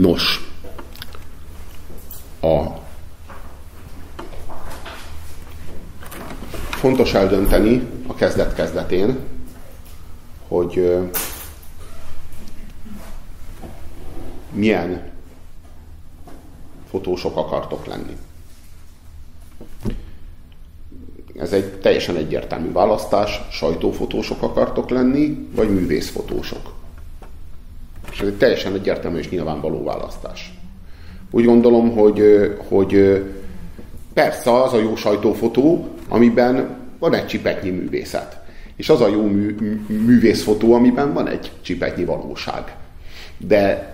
Nos, a fontos eldönteni a kezdet-kezdetén, hogy milyen fotósok akartok lenni. Ez egy teljesen egyértelmű választás, sajtófotósok akartok lenni, vagy művészfotósok. Ez egy teljesen egyértelmű és nyilvánvaló választás. Úgy gondolom, hogy, hogy persze az a jó sajtófotó, amiben van egy csipetnyi művészet. És az a jó mű, művészfotó, amiben van egy csipetnyi valóság. De,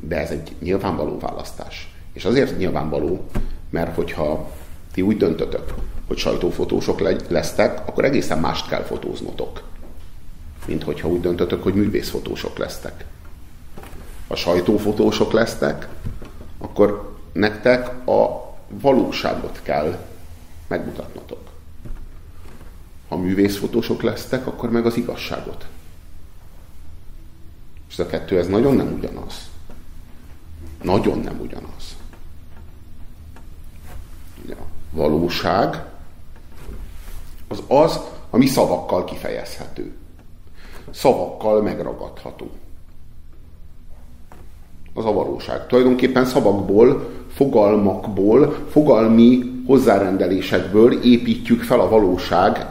de ez egy nyilvánvaló választás. És azért nyilvánvaló, mert hogyha ti úgy döntötök, hogy sajtófotósok lesztek, akkor egészen mást kell fotóznotok, mint hogyha úgy döntötök, hogy művészfotósok lesztek. Ha sajtófotósok lesztek, akkor nektek a valóságot kell megmutatnotok. Ha művészfotósok lesztek, akkor meg az igazságot. És ez a kettő, ez nagyon nem ugyanaz. Nagyon nem ugyanaz. Ja. Valóság az az, ami szavakkal kifejezhető. Szavakkal megragadható. Az a valóság. Tulajdonképpen szavakból, fogalmakból, fogalmi hozzárendelésekből építjük fel a valóság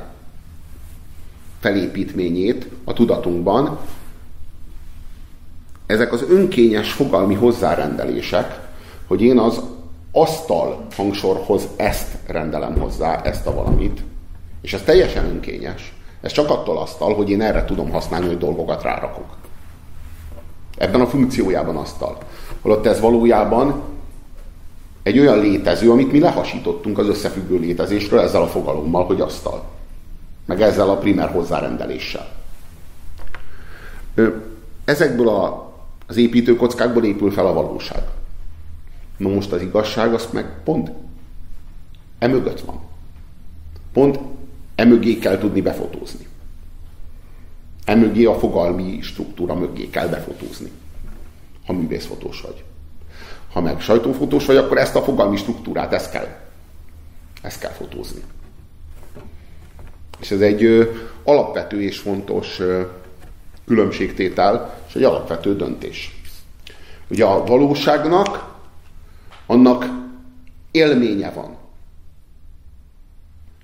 felépítményét a tudatunkban. Ezek az önkényes fogalmi hozzárendelések, hogy én az asztal hangsorhoz ezt rendelem hozzá, ezt a valamit, és ez teljesen önkényes. Ez csak attól asztal, hogy én erre tudom használni, hogy dolgokat rárakok. Ebben a funkciójában asztal. Holott ez valójában egy olyan létező, amit mi lehasítottunk az összefüggő létezésről ezzel a fogalommal, hogy asztal. Meg ezzel a primer hozzárendeléssel. Ezekből a, az építőkockákból épül fel a valóság. Na most az igazság, azt meg pont emögött van. Pont emögé kell tudni befotózni. Emögé a fogalmi struktúra mögé kell befotózni, ha művészfotós vagy. Ha meg sajtófotós vagy, akkor ezt a fogalmi struktúrát, ezt kell, ezt kell fotózni. És ez egy ö, alapvető és fontos ö, különbségtétel, és egy alapvető döntés. Ugye a valóságnak annak élménye van.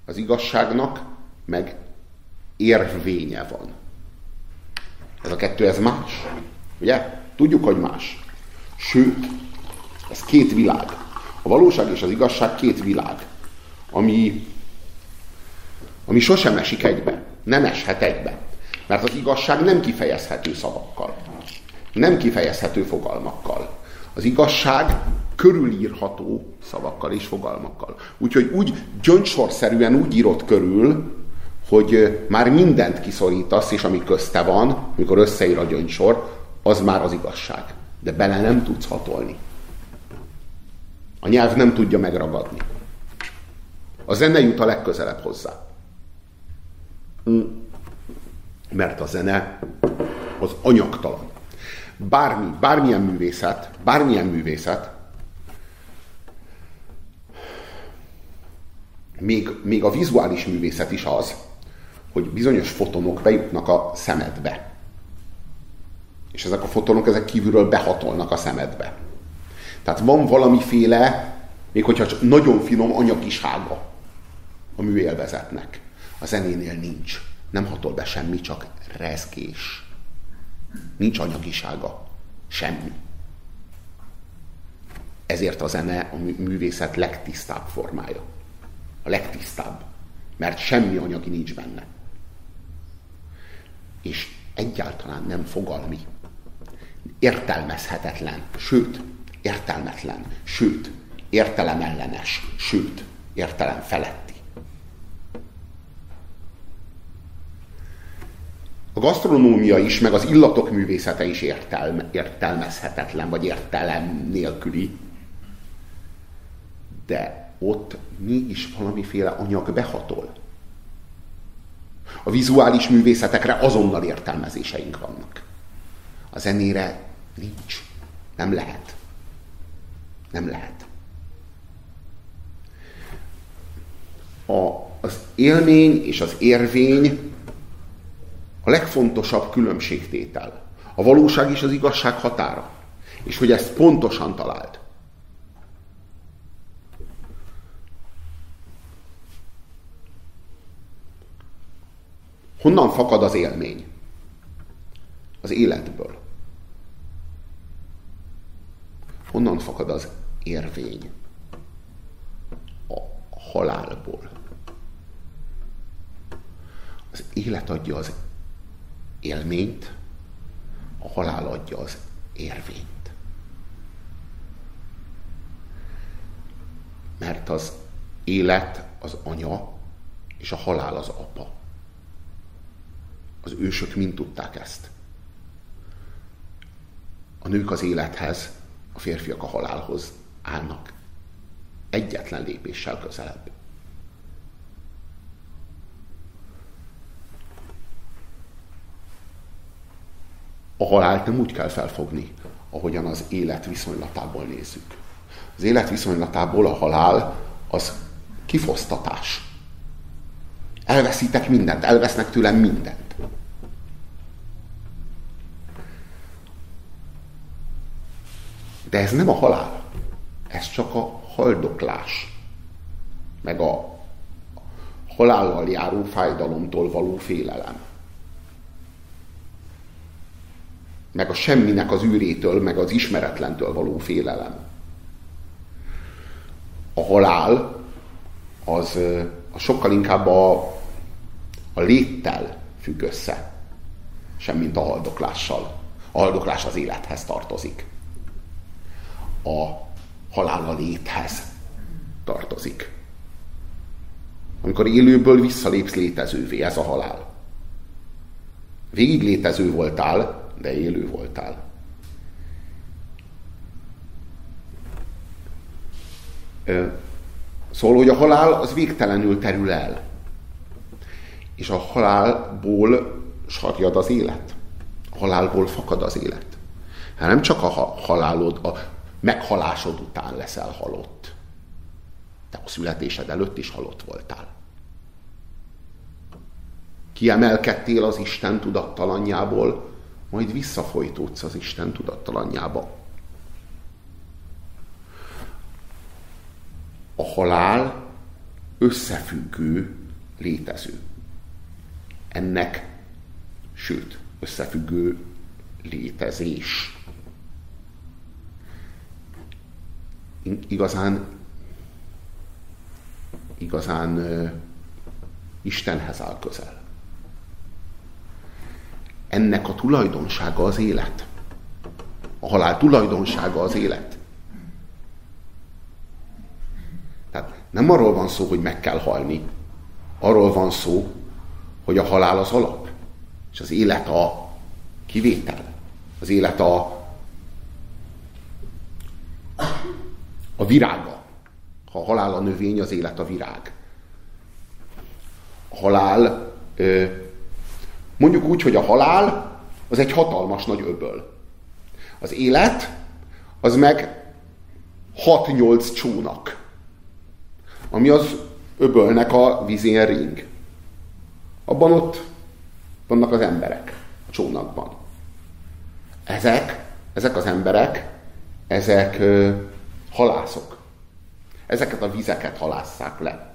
Az igazságnak meg érvénye van. Ez a kettő, ez más. Ugye? Tudjuk, hogy más. Sőt, ez két világ. A valóság és az igazság két világ, ami, ami sosem esik egybe. Nem eshet egybe. Mert az igazság nem kifejezhető szavakkal. Nem kifejezhető fogalmakkal. Az igazság körülírható szavakkal és fogalmakkal. Úgyhogy úgy gyöngysorszerűen úgy írott körül, hogy már mindent kiszorítasz, és ami közte van, amikor összeír a gyöngysor, az már az igazság. De bele nem tudsz hatolni. A nyelv nem tudja megragadni. A zene jut a legközelebb hozzá. Hm. Mert a zene az anyagtalan. Bármi, bármilyen művészet, bármilyen művészet, még, még a vizuális művészet is az, hogy bizonyos fotonok bejutnak a szemedbe. És ezek a fotonok ezek kívülről behatolnak a szemedbe. Tehát van valamiféle, még hogyha csak nagyon finom anyagisága a műélvezetnek. A zenénél nincs. Nem hatol be semmi, csak rezgés. Nincs anyagisága. Semmi. Ezért a zene a művészet legtisztább formája. A legtisztább. Mert semmi anyagi nincs benne. És egyáltalán nem fogalmi. Értelmezhetetlen. Sőt, értelmetlen. Sőt, értelemellenes. Sőt, értelem feletti. A gasztronómia is, meg az illatok művészete is értelme, értelmezhetetlen, vagy értelem nélküli. De ott mégis valamiféle anyag behatol. A vizuális művészetekre azonnal értelmezéseink vannak. A zenére Nincs. Nem lehet. Nem lehet. A, az élmény és az érvény a legfontosabb különbségtétel. A valóság és az igazság határa. És hogy ezt pontosan talált. Honnan fakad az élmény? Az életből. Honnan fakad az érvény? A halálból. Az élet adja az élményt, a halál adja az érvényt. Mert az élet az anya, és a halál az apa. Az ősök mind tudták ezt. A nők az élethez, a férfiak a halálhoz állnak. Egyetlen lépéssel közelebb. A halált nem úgy kell felfogni, ahogyan az élet viszonylatából nézzük. Az élet viszonylatából a halál az kifosztatás. Elveszítek mindent, elvesznek tőlem mindent. De ez nem a halál. Ez csak a haldoklás. Meg a halállal járó fájdalomtól való félelem. Meg a semminek az űrétől, meg az ismeretlentől való félelem. A halál az, az sokkal inkább a, a léttel függ össze, semmint a haldoklással. A haldoklás az élethez tartozik a halál a léthez tartozik. Amikor élőből visszalépsz létezővé, ez a halál. Végig létező voltál, de élő voltál. Szóval, hogy a halál az végtelenül terül el. És a halálból sarjad az élet. A halálból fakad az élet. Hát nem csak a halálod, a meghalásod után leszel halott. Te a születésed előtt is halott voltál. Kiemelkedtél az Isten tudattalanjából, majd visszafolytódsz az Isten tudattalanjába. A halál összefüggő létező. Ennek, sőt, összefüggő létezés. Igazán igazán Istenhez áll közel. Ennek a tulajdonsága az élet. A halál tulajdonsága az élet. Tehát nem arról van szó, hogy meg kell halni. Arról van szó, hogy a halál az alap. És az élet a kivétel. Az élet a a virága. Ha a halál a növény, az élet a virág. A halál, mondjuk úgy, hogy a halál az egy hatalmas nagy öböl. Az élet az meg 6-8 csónak, ami az öbölnek a vizén ring. Abban ott vannak az emberek a csónakban. Ezek, ezek az emberek, ezek halászok. Ezeket a vizeket halásszák le.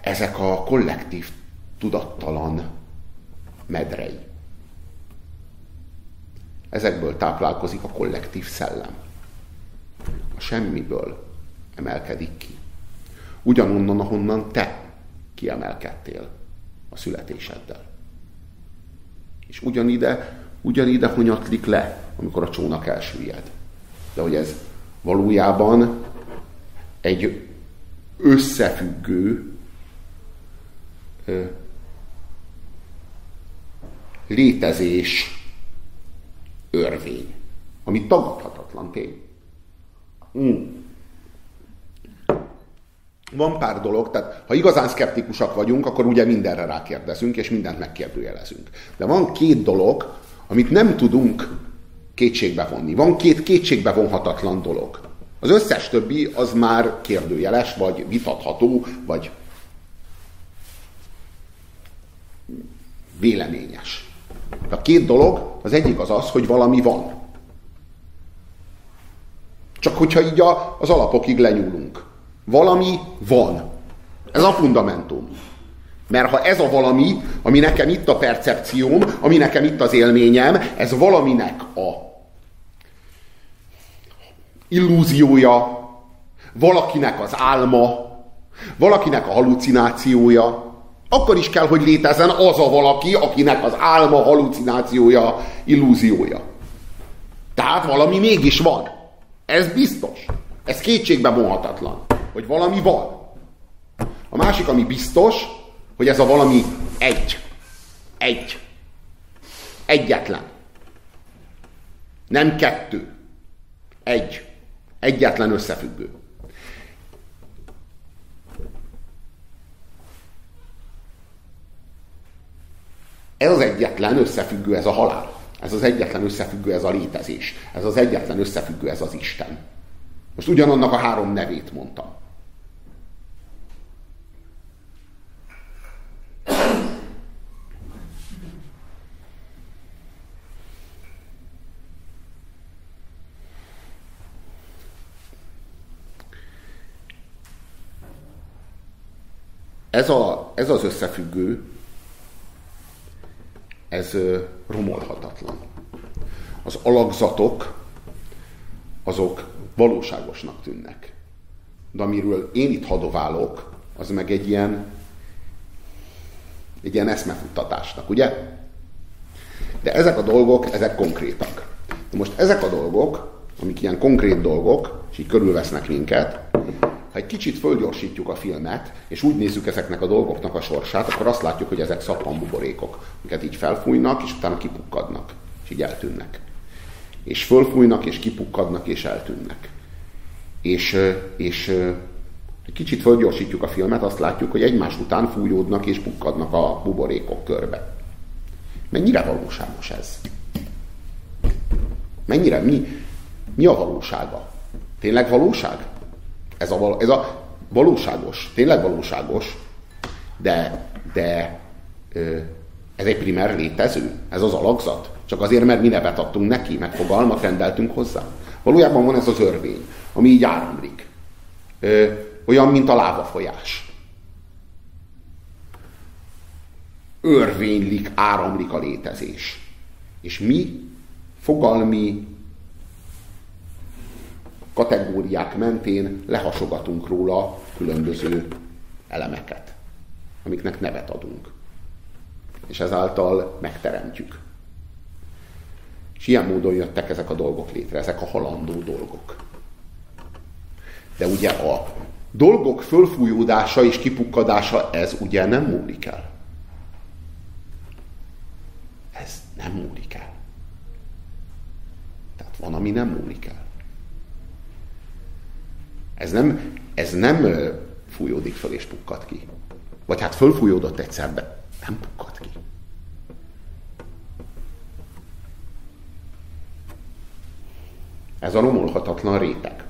Ezek a kollektív tudattalan medrei. Ezekből táplálkozik a kollektív szellem. A semmiből emelkedik ki. Ugyanonnan, ahonnan te kiemelkedtél a születéseddel. És ugyanide, ugyanide honyatlik le amikor a csónak elsüllyed. De hogy ez valójában egy összefüggő létezés örvény, ami tagadhatatlan tény. Mm. van pár dolog, tehát ha igazán szkeptikusak vagyunk, akkor ugye mindenre rákérdezünk, és mindent megkérdőjelezünk. De van két dolog, amit nem tudunk kétségbe vonni. Van két kétségbe vonhatatlan dolog. Az összes többi az már kérdőjeles, vagy vitatható, vagy véleményes. A két dolog, az egyik az az, hogy valami van. Csak hogyha így az alapokig lenyúlunk. Valami van. Ez a fundamentum. Mert ha ez a valami, ami nekem itt a percepcióm, ami nekem itt az élményem, ez valaminek a illúziója, valakinek az álma, valakinek a halucinációja, akkor is kell, hogy létezzen az a valaki, akinek az álma, halucinációja, illúziója. Tehát valami mégis van. Ez biztos. Ez kétségbe vonhatatlan, hogy valami van. A másik, ami biztos, hogy ez a valami egy. Egy. Egyetlen. Nem kettő. Egy. Egyetlen összefüggő. Ez az egyetlen összefüggő, ez a halál. Ez az egyetlen összefüggő, ez a létezés. Ez az egyetlen összefüggő, ez az Isten. Most ugyanannak a három nevét mondtam. Ez, a, ez az összefüggő, ez romolhatatlan. Az alakzatok, azok valóságosnak tűnnek. De amiről én itt hadoválok, az meg egy ilyen, egy ilyen eszmefuttatásnak, ugye? De ezek a dolgok, ezek konkrétak. De most ezek a dolgok, amik ilyen konkrét dolgok, és így körülvesznek minket, ha egy kicsit fölgyorsítjuk a filmet, és úgy nézzük ezeknek a dolgoknak a sorsát, akkor azt látjuk, hogy ezek szappanbuborékok, amiket így felfújnak, és utána kipukkadnak, és így eltűnnek. És fölfújnak, és kipukkadnak, és eltűnnek. És, és egy kicsit fölgyorsítjuk a filmet, azt látjuk, hogy egymás után fújódnak és pukkadnak a buborékok körbe. Mennyire valóságos ez? Mennyire? Mi, mi a valósága? Tényleg valóság? Ez a, ez a valóságos, tényleg valóságos, de, de ez egy primer létező, ez az alakzat. Csak azért, mert mi nevet adtunk neki, meg fogalmat rendeltünk hozzá. Valójában van ez az örvény, ami így áramlik. Ö, olyan, mint a lávafolyás. Örvénylik, áramlik a létezés. És mi fogalmi kategóriák mentén lehasogatunk róla különböző elemeket, amiknek nevet adunk. És ezáltal megteremtjük. És ilyen módon jöttek ezek a dolgok létre, ezek a halandó dolgok. De ugye a dolgok fölfújódása és kipukkadása, ez ugye nem múlik el. Ez nem múlik el. Tehát van, ami nem múlik el. Ez nem, ez nem fújódik föl és pukkad ki. Vagy hát fölfújódott egyszer, de nem pukkad ki. Ez a romolhatatlan réteg.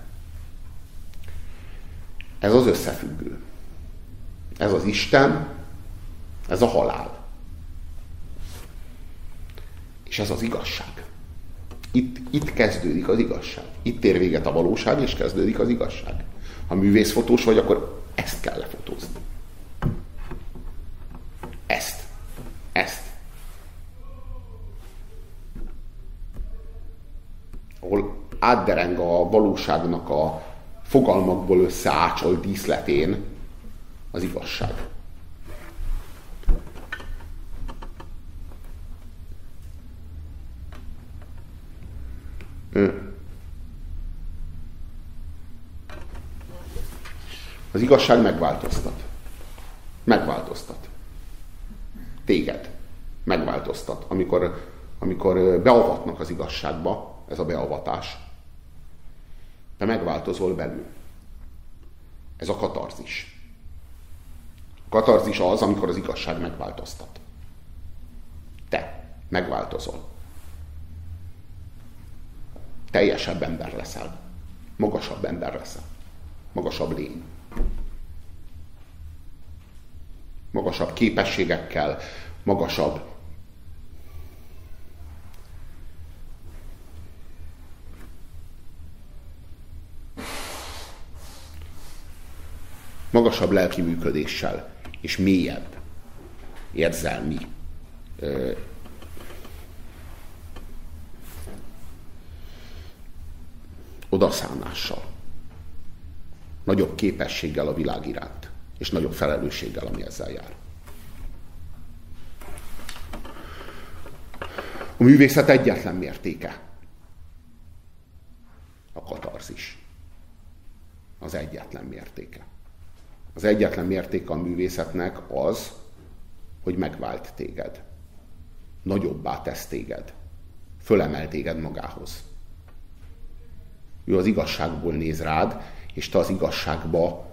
Ez az összefüggő. Ez az Isten, ez a halál. És ez az igazság. Itt, itt kezdődik az igazság. Itt ér véget a valóság, és kezdődik az igazság. Ha művészfotós vagy, akkor ezt kell lefotózni. Ezt. Ezt. Ahol átdereng a valóságnak a fogalmakból összeácsolt díszletén az igazság. Az igazság megváltoztat. Megváltoztat. Téged. Megváltoztat. Amikor, amikor beavatnak az igazságba, ez a beavatás, te megváltozol belül. Ez a katarzis. A katarzis az, amikor az igazság megváltoztat. Te megváltozol. Teljesebb ember leszel. Magasabb ember leszel. Magasabb lény. Magasabb képességekkel, magasabb magasabb lelki működéssel, és mélyebb érzelmi odaszánással. Nagyobb képességgel a világ iránt, és nagyobb felelősséggel, ami ezzel jár. A művészet egyetlen mértéke. A katarzis. Az egyetlen mértéke. Az egyetlen mértéke a művészetnek az, hogy megvált téged. Nagyobbá tesz téged. Fölemel téged magához. Ő az igazságból néz rád, és te az igazságba,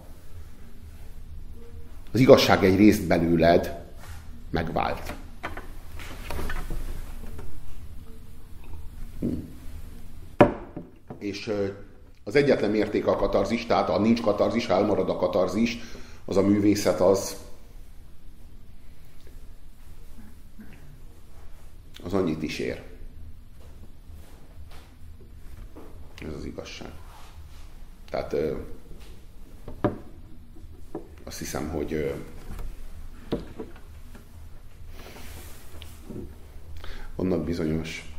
az igazság egy részt belőled megvált. És az egyetlen mértéke a katarzis, tehát ha nincs katarzis, ha elmarad a katarzis, az a művészet az az annyit is ér. Ez az igazság. Tehát ö, azt hiszem, hogy ö, vannak bizonyos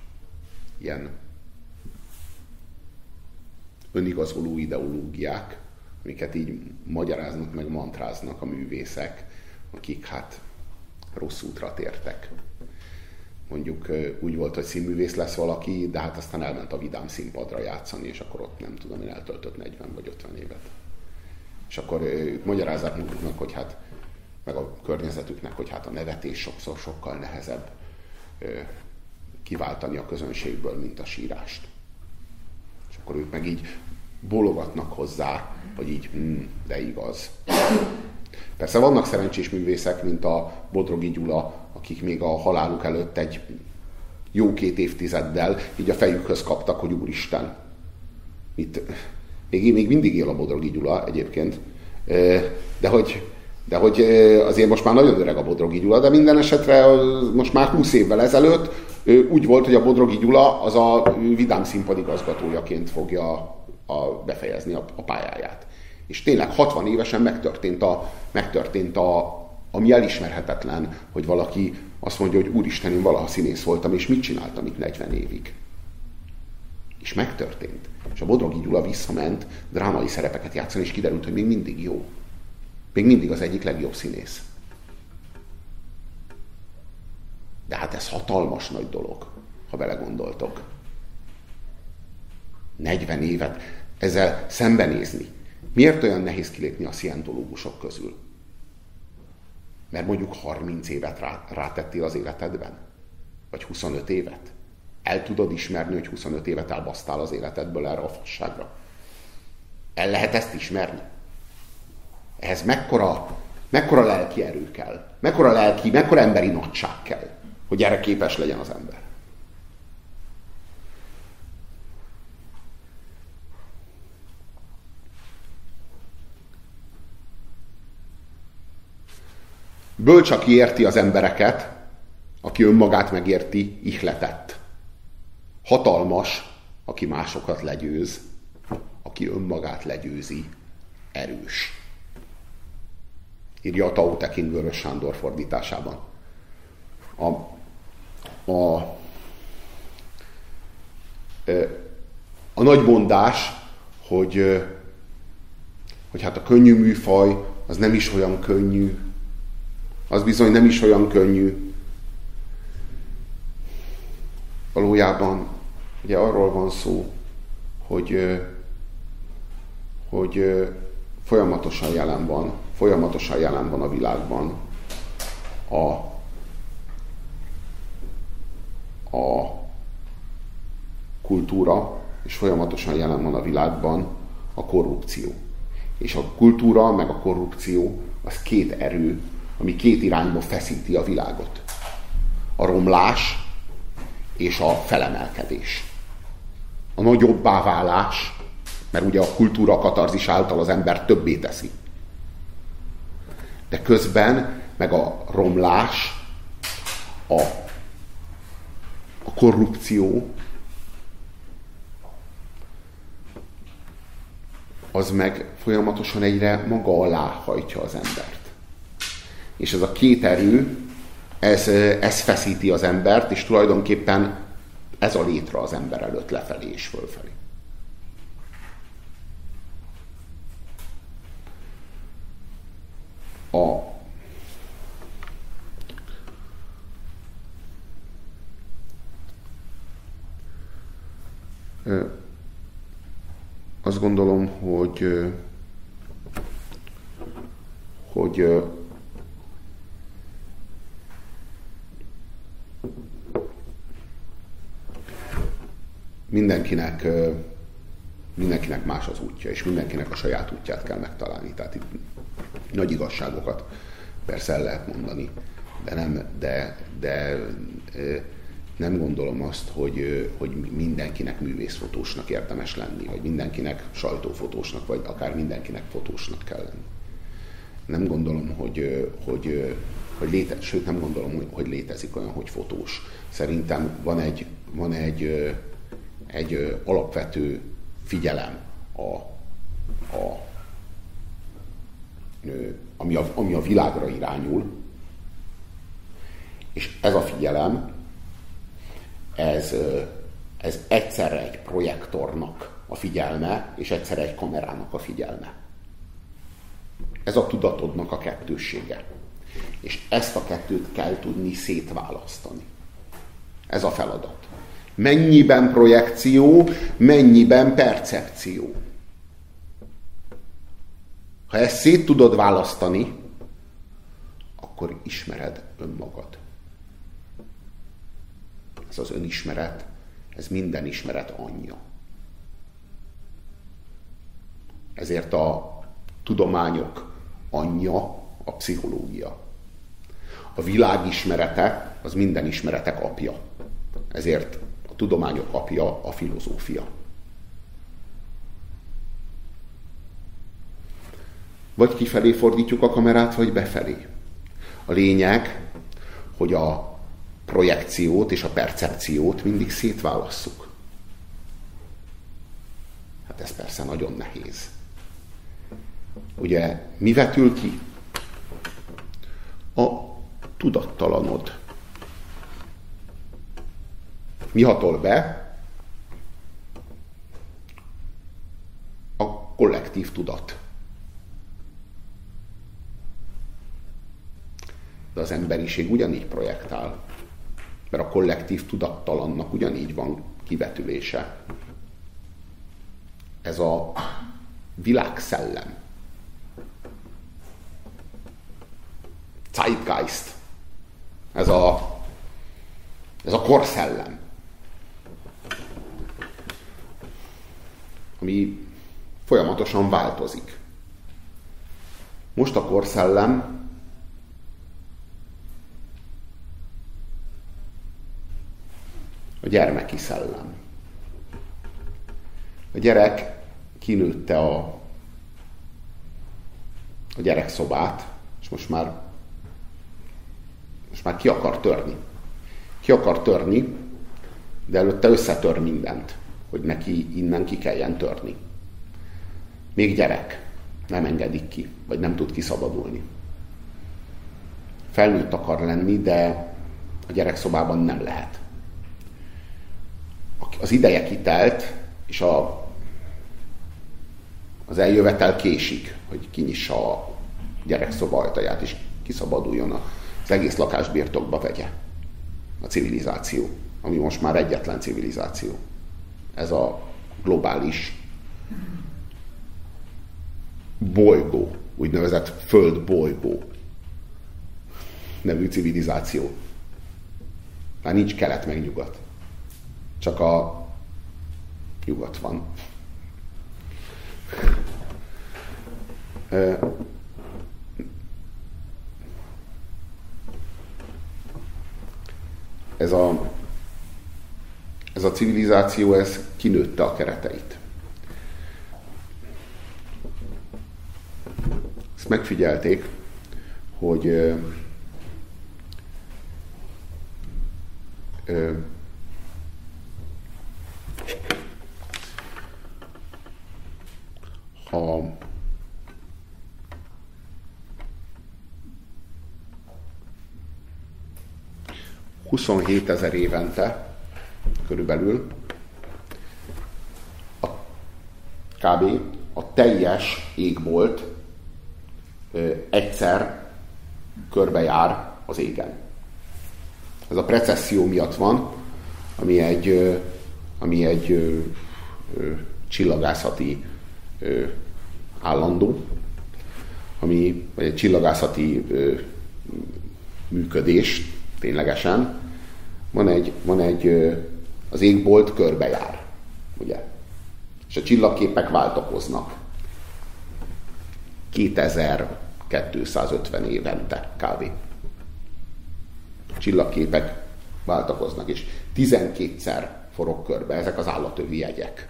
ilyen önigazoló ideológiák, amiket így magyaráznak, meg mantráznak a művészek, akik hát rossz útra tértek. Mondjuk úgy volt, hogy színművész lesz valaki, de hát aztán elment a vidám színpadra játszani, és akkor ott nem tudom, én eltöltött 40 vagy 50 évet. És akkor ők magyarázzák maguknak, hogy hát meg a környezetüknek, hogy hát a nevetés sokszor sokkal nehezebb kiváltani a közönségből, mint a sírást. És akkor ők meg így bologatnak hozzá, hogy így, hm, de igaz. Persze vannak szerencsés művészek, mint a Bodrogi Gyula, akik még a haláluk előtt egy jó két évtizeddel így a fejükhöz kaptak, hogy úristen. Itt, még, még mindig él a Bodrogi Gyula egyébként, de hogy, de hogy azért most már nagyon öreg a Bodrogi Gyula, de minden esetre most már 20 évvel ezelőtt úgy volt, hogy a Bodrogi Gyula az a vidám színpadigazgatójaként fogja a, befejezni a, a pályáját. És tényleg 60 évesen megtörtént, a, megtörtént a, ami elismerhetetlen, hogy valaki azt mondja, hogy úristen, én valaha színész voltam, és mit csináltam itt 40 évig. És megtörtént. És a Bodrogi Gyula visszament drámai szerepeket játszani, és kiderült, hogy még mindig jó. Még mindig az egyik legjobb színész. De hát ez hatalmas nagy dolog, ha belegondoltok. 40 évet ezzel szembenézni. Miért olyan nehéz kilépni a szientológusok közül? Mert mondjuk 30 évet rá, rátettél az életedben? Vagy 25 évet? El tudod ismerni, hogy 25 évet elbasztál az életedből erre a fasságra? El lehet ezt ismerni? Ehhez mekkora, mekkora lelki erő kell? Mekkora lelki, mekkora emberi nagyság kell, hogy erre képes legyen az ember? Bölcs, aki érti az embereket, aki önmagát megérti, ihletett. Hatalmas, aki másokat legyőz, aki önmagát legyőzi, erős. Írja a Tau Tekin Vörös Sándor fordításában. A, a, a nagy mondás, hogy, hogy hát a könnyű műfaj az nem is olyan könnyű, az bizony nem is olyan könnyű. Valójában ugye arról van szó, hogy, hogy folyamatosan jelen van, folyamatosan jelen van a világban a, a kultúra, és folyamatosan jelen van a világban a korrupció. És a kultúra, meg a korrupció, az két erő, ami két irányba feszíti a világot. A romlás és a felemelkedés. A nagyobbá válás, mert ugye a kultúra katarzis által az ember többé teszi. De közben meg a romlás, a, a korrupció, az meg folyamatosan egyre maga alá hajtja az embert. És ez a két erő, ez, ez feszíti az embert, és tulajdonképpen ez a létre az ember előtt lefelé és fölfelé. A azt gondolom, hogy hogy mindenkinek mindenkinek más az útja, és mindenkinek a saját útját kell megtalálni. Tehát itt nagy igazságokat persze el lehet mondani, de nem, de, de nem gondolom azt, hogy, hogy mindenkinek művészfotósnak érdemes lenni, vagy mindenkinek sajtófotósnak, vagy akár mindenkinek fotósnak kell lenni. Nem gondolom, hogy, hogy, hogy léte, sőt nem gondolom, hogy létezik olyan, hogy fotós. Szerintem van egy, van egy, egy alapvető figyelem a, a ami a, ami a világra irányul, és ez a figyelem ez, ez egyszerre egy projektornak a figyelme, és egyszerre egy kamerának a figyelme. Ez a tudatodnak a kettőssége. És ezt a kettőt kell tudni szétválasztani. Ez a feladat. Mennyiben projekció, mennyiben percepció. Ha ezt szét tudod választani, akkor ismered önmagad ez az önismeret, ez minden ismeret anyja. Ezért a tudományok anyja a pszichológia. A világ ismerete az minden ismeretek apja. Ezért tudományok apja a filozófia. Vagy kifelé fordítjuk a kamerát, vagy befelé. A lényeg, hogy a projekciót és a percepciót mindig szétválasszuk. Hát ez persze nagyon nehéz. Ugye mi vetül ki? A tudattalanod. Mi hatol be? A kollektív tudat. De az emberiség ugyanígy projektál mert a kollektív tudattalannak ugyanígy van kivetülése. Ez a világszellem. Zeitgeist. Ez a, ez a korszellem. Ami folyamatosan változik. Most a korszellem a gyermeki szellem. A gyerek kinőtte a, a gyerekszobát, és most már, most már ki akar törni. Ki akar törni, de előtte összetör mindent, hogy neki innen ki kelljen törni. Még gyerek, nem engedik ki, vagy nem tud kiszabadulni. Felnőtt akar lenni, de a gyerekszobában nem lehet az ideje kitelt, és a, az eljövetel késik, hogy kinyissa a gyerekszoba ajtaját, és kiszabaduljon az egész lakást birtokba vegye. A civilizáció, ami most már egyetlen civilizáció. Ez a globális bolygó, úgynevezett földbolygó nevű civilizáció. Már nincs kelet meg nyugat. Csak a nyugat van. ez a, ez a civilizáció, ez kinőtte a kereteit. Ezt megfigyelték, hogy ö, ö, ha 27 ezer évente körülbelül a, kb. a teljes égbolt egyszer körbejár az égen. Ez a precesszió miatt van, ami egy, ami egy ö, ö, csillagászati ö, állandó, ami vagy egy csillagászati ö, működés ténylegesen, van egy, van egy az égbolt körbejár, ugye? És a csillagképek váltakoznak. 2250 évente kb. A csillagképek váltakoznak, és 12-szer forog körbe, ezek az állatövi jegyek.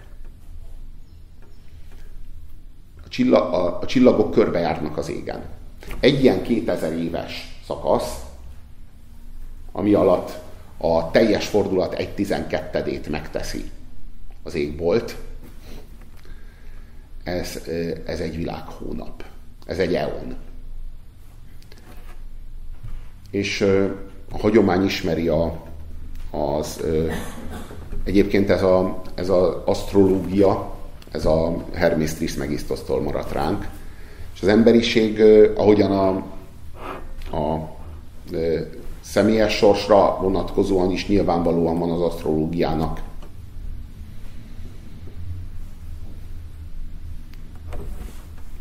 A, csillag, a, a csillagok körbejárnak az égen. Egy ilyen 2000 éves szakasz, ami alatt a teljes fordulat egy tizenkettedét megteszi az égbolt. Ez, ez egy világhónap. Ez egy eon. És a hagyomány ismeri a, az, egyébként ez az ez a asztrológia, ez a Hermes Trismegisztosztól maradt ránk, és az emberiség, ahogyan a, a személyes sorsra vonatkozóan is nyilvánvalóan van az asztrológiának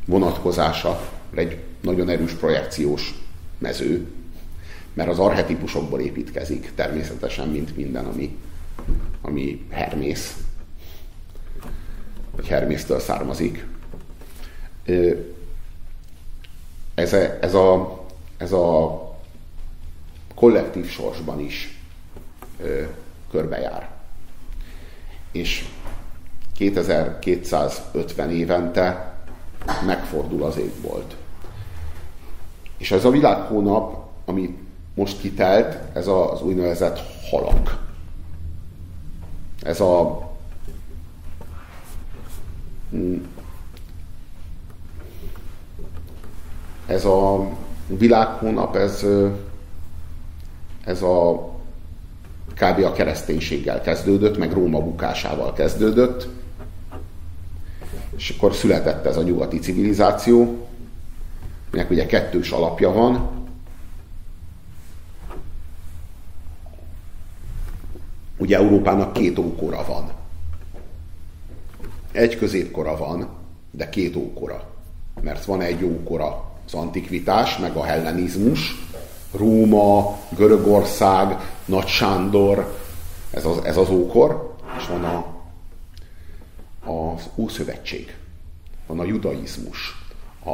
vonatkozása, egy nagyon erős projekciós mező, mert az arhetipusokból építkezik természetesen, mint minden, ami, ami Hermész, vagy Hermésztől származik. Ez a, ez a, ez a kollektív sorsban is ö, körbejár. És 2250 évente megfordul az égbolt. És ez a világhónap, ami most kitelt, ez az úgynevezett halak. Ez a ez a világhónap, ez ez a kb. a kereszténységgel kezdődött, meg Róma bukásával kezdődött, és akkor született ez a nyugati civilizáció, aminek ugye kettős alapja van. Ugye Európának két ókora van. Egy középkora van, de két ókora. Mert van egy ókora az antikvitás, meg a hellenizmus, Róma, Görögország, Nagy Sándor, ez az, ez az ókor, és van a, az Ószövetség, van a judaizmus, a,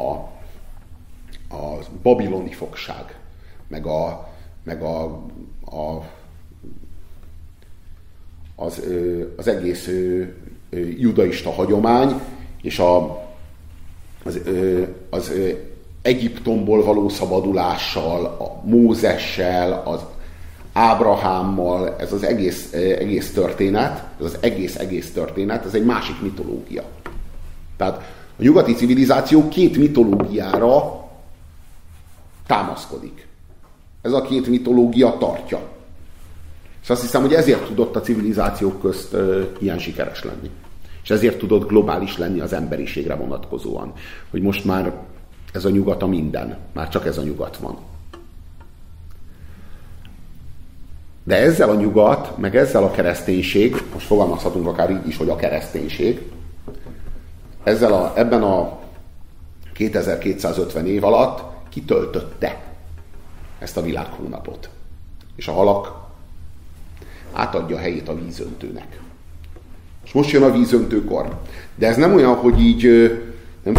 a babiloni fogság, meg a, meg a, a az, az egész judaista hagyomány, és a, az, az Egyiptomból való szabadulással, a Mózessel, az Ábrahámmal, ez az egész, egész történet, ez az egész-egész történet, ez egy másik mitológia. Tehát a nyugati civilizáció két mitológiára támaszkodik. Ez a két mitológia tartja. És azt hiszem, hogy ezért tudott a civilizációk közt ö, ilyen sikeres lenni. És ezért tudott globális lenni az emberiségre vonatkozóan. Hogy most már ez a nyugat a minden. Már csak ez a nyugat van. De ezzel a nyugat, meg ezzel a kereszténység, most fogalmazhatunk akár így is, hogy a kereszténység, ezzel a, ebben a 2250 év alatt kitöltötte ezt a világhónapot. És a halak átadja a helyét a vízöntőnek. És most jön a vízöntőkor. De ez nem olyan, hogy így nem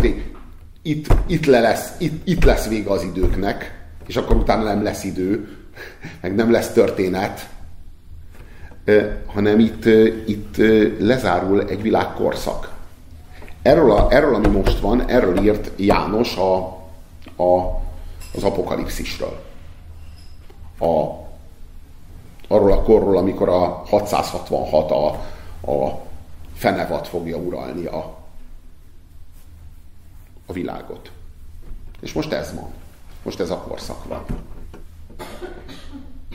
itt, itt, le lesz, itt, itt lesz vége az időknek, és akkor utána nem lesz idő, meg nem lesz történet, hanem itt, itt lezárul egy világkorszak. Erről, a, erről, ami most van, erről írt János a, a, az apokalipszisről. A, arról a korról, amikor a 666 a, a fenevat fogja uralni a, a világot. És most ez van. Most ez a korszak van.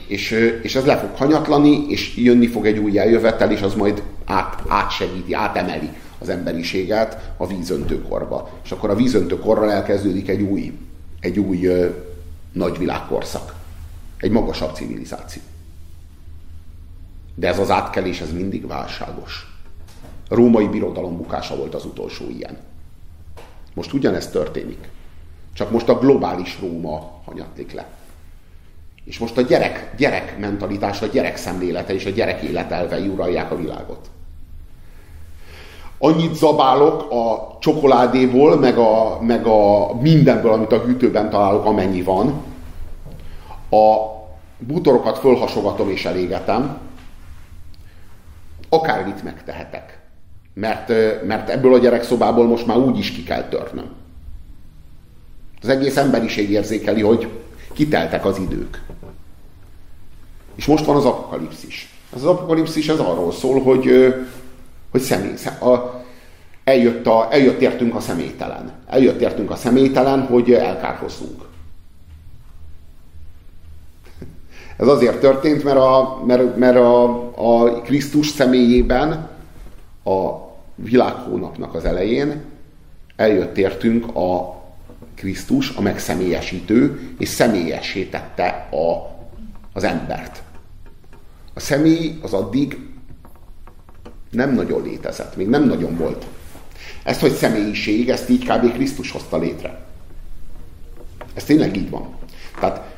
És, és ez le fog hanyatlani, és jönni fog egy új eljövetel, és az majd át, átsegíti, átemeli az emberiséget a vízöntőkorba. És akkor a vízöntőkorral elkezdődik egy új, egy új ö, nagyvilágkorszak. Egy magasabb civilizáció. De ez az átkelés, ez mindig válságos. A római birodalom bukása volt az utolsó ilyen. Most ugyanezt történik. Csak most a globális Róma hanyatlik le. És most a gyerek, gyerek mentalitás, a gyerek szemlélete és a gyerek életelvei uralják a világot. Annyit zabálok a csokoládéból, meg a, meg a mindenből, amit a hűtőben találok, amennyi van. A bútorokat fölhasogatom és elégetem. Akármit megtehetek. Mert, mert ebből a gyerekszobából most már úgy is ki kell törnöm. Az egész emberiség érzékeli, hogy kiteltek az idők. És most van az apokalipszis. Ez az apokalipszis ez arról szól, hogy, hogy személy, a, eljött, a, eljött értünk a személytelen. Eljött értünk a személytelen, hogy elkárhozzunk. Ez azért történt, mert a, mert, mert a, a Krisztus személyében a világhónapnak az elején eljött értünk a Krisztus, a megszemélyesítő, és személyessé tette a, az embert. A személy az addig nem nagyon létezett, még nem nagyon volt. Ezt, hogy személyiség, ezt így kb. Krisztus hozta létre. Ez tényleg így van. Tehát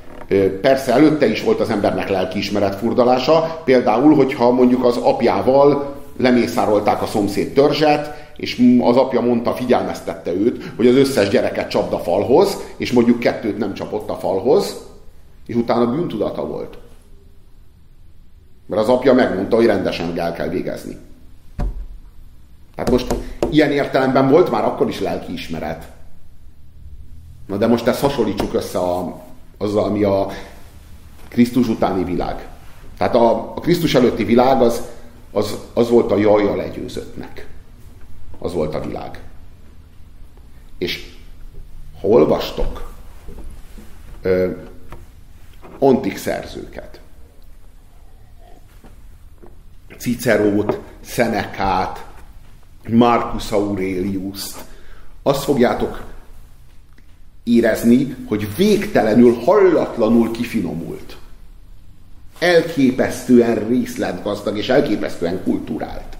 persze előtte is volt az embernek lelkiismeret furdalása, például, hogyha mondjuk az apjával lemészárolták a szomszéd törzset, és az apja mondta, figyelmeztette őt, hogy az összes gyereket csapd a falhoz, és mondjuk kettőt nem csapott a falhoz, és utána bűntudata volt. Mert az apja megmondta, hogy rendesen el kell végezni. Tehát most ilyen értelemben volt már akkor is lelkiismeret. Na de most ezt hasonlítsuk össze a, azzal, ami a Krisztus utáni világ. Tehát a, a Krisztus előtti világ az, az, az volt a jaj a legyőzöttnek. Az volt a világ. És ha olvastok ö, antik szerzőket, Cicerót, Szenekát, Marcus Aurelius-t, azt fogjátok érezni, hogy végtelenül hallatlanul kifinomult. Elképesztően részletgazdag és elképesztően kulturált.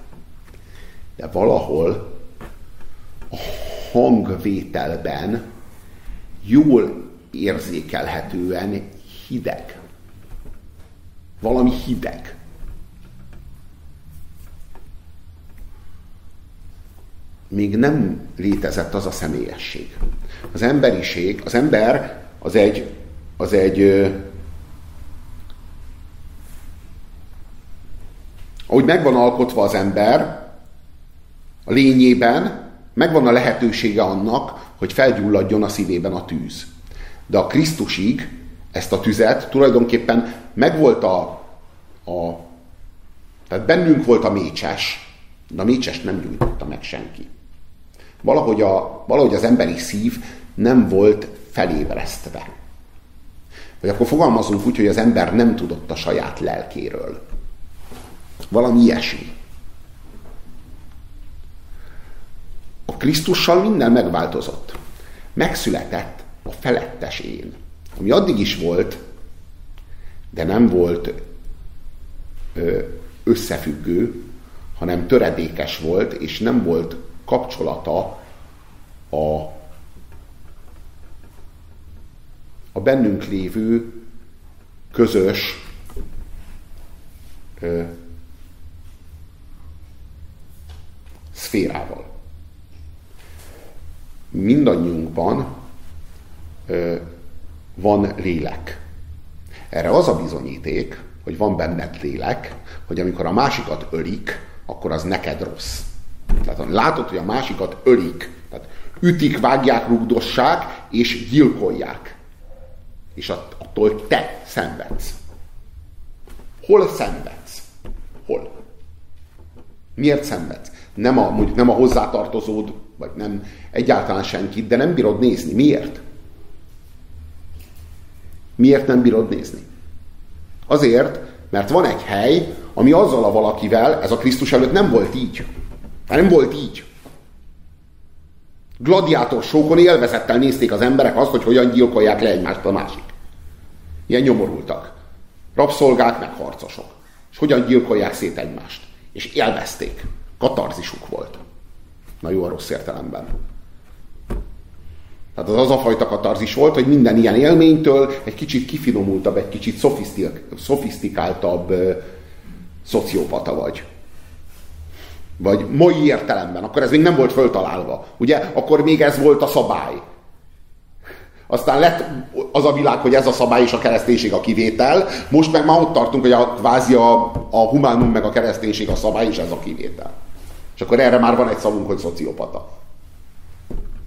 De valahol a hangvételben jól érzékelhetően hideg. Valami hideg. még nem létezett az a személyesség. Az emberiség, az ember az egy, az egy ahogy megvan alkotva az ember, a lényében megvan a lehetősége annak, hogy felgyulladjon a szívében a tűz. De a Krisztusig ezt a tüzet tulajdonképpen megvolt a, a tehát bennünk volt a mécses, de a mécsest nem gyújtotta meg senki valahogy, a, valahogy az emberi szív nem volt felébresztve. Vagy akkor fogalmazunk úgy, hogy az ember nem tudott a saját lelkéről. Valami ilyesmi. A Krisztussal minden megváltozott. Megszületett a felettes én, ami addig is volt, de nem volt összefüggő, hanem töredékes volt, és nem volt kapcsolata a, a bennünk lévő közös ö, szférával. mindannyiunkban ö, van lélek. Erre az a bizonyíték, hogy van benned lélek, hogy amikor a másikat ölik, akkor az neked rossz. Tehát látod, hogy a másikat ölik, tehát ütik, vágják, rugdossák, és gyilkolják. És attól te szenvedsz. Hol szenvedsz? Hol? Miért szenvedsz? Nem a, nem a hozzátartozód, vagy nem egyáltalán senkit, de nem bírod nézni. Miért? Miért nem bírod nézni? Azért, mert van egy hely, ami azzal a valakivel, ez a Krisztus előtt nem volt így. Nem volt így. Gladiátor sókon élvezettel nézték az emberek azt, hogy hogyan gyilkolják le egymást a másik. Ilyen nyomorultak. Rabszolgák, meg harcosok. És hogyan gyilkolják szét egymást. És élvezték. Katarzisuk volt. Na jó a rossz értelemben. Tehát az az a fajta katarzis volt, hogy minden ilyen élménytől egy kicsit kifinomultabb, egy kicsit szofisztikáltabb szociopata vagy. Vagy mai értelemben. Akkor ez még nem volt föltalálva. Ugye? Akkor még ez volt a szabály. Aztán lett az a világ, hogy ez a szabály és a kereszténység a kivétel. Most meg már ott tartunk, hogy a kvázi a, a humánum meg a kereszténység a szabály, és ez a kivétel. És akkor erre már van egy szavunk, hogy szociopata.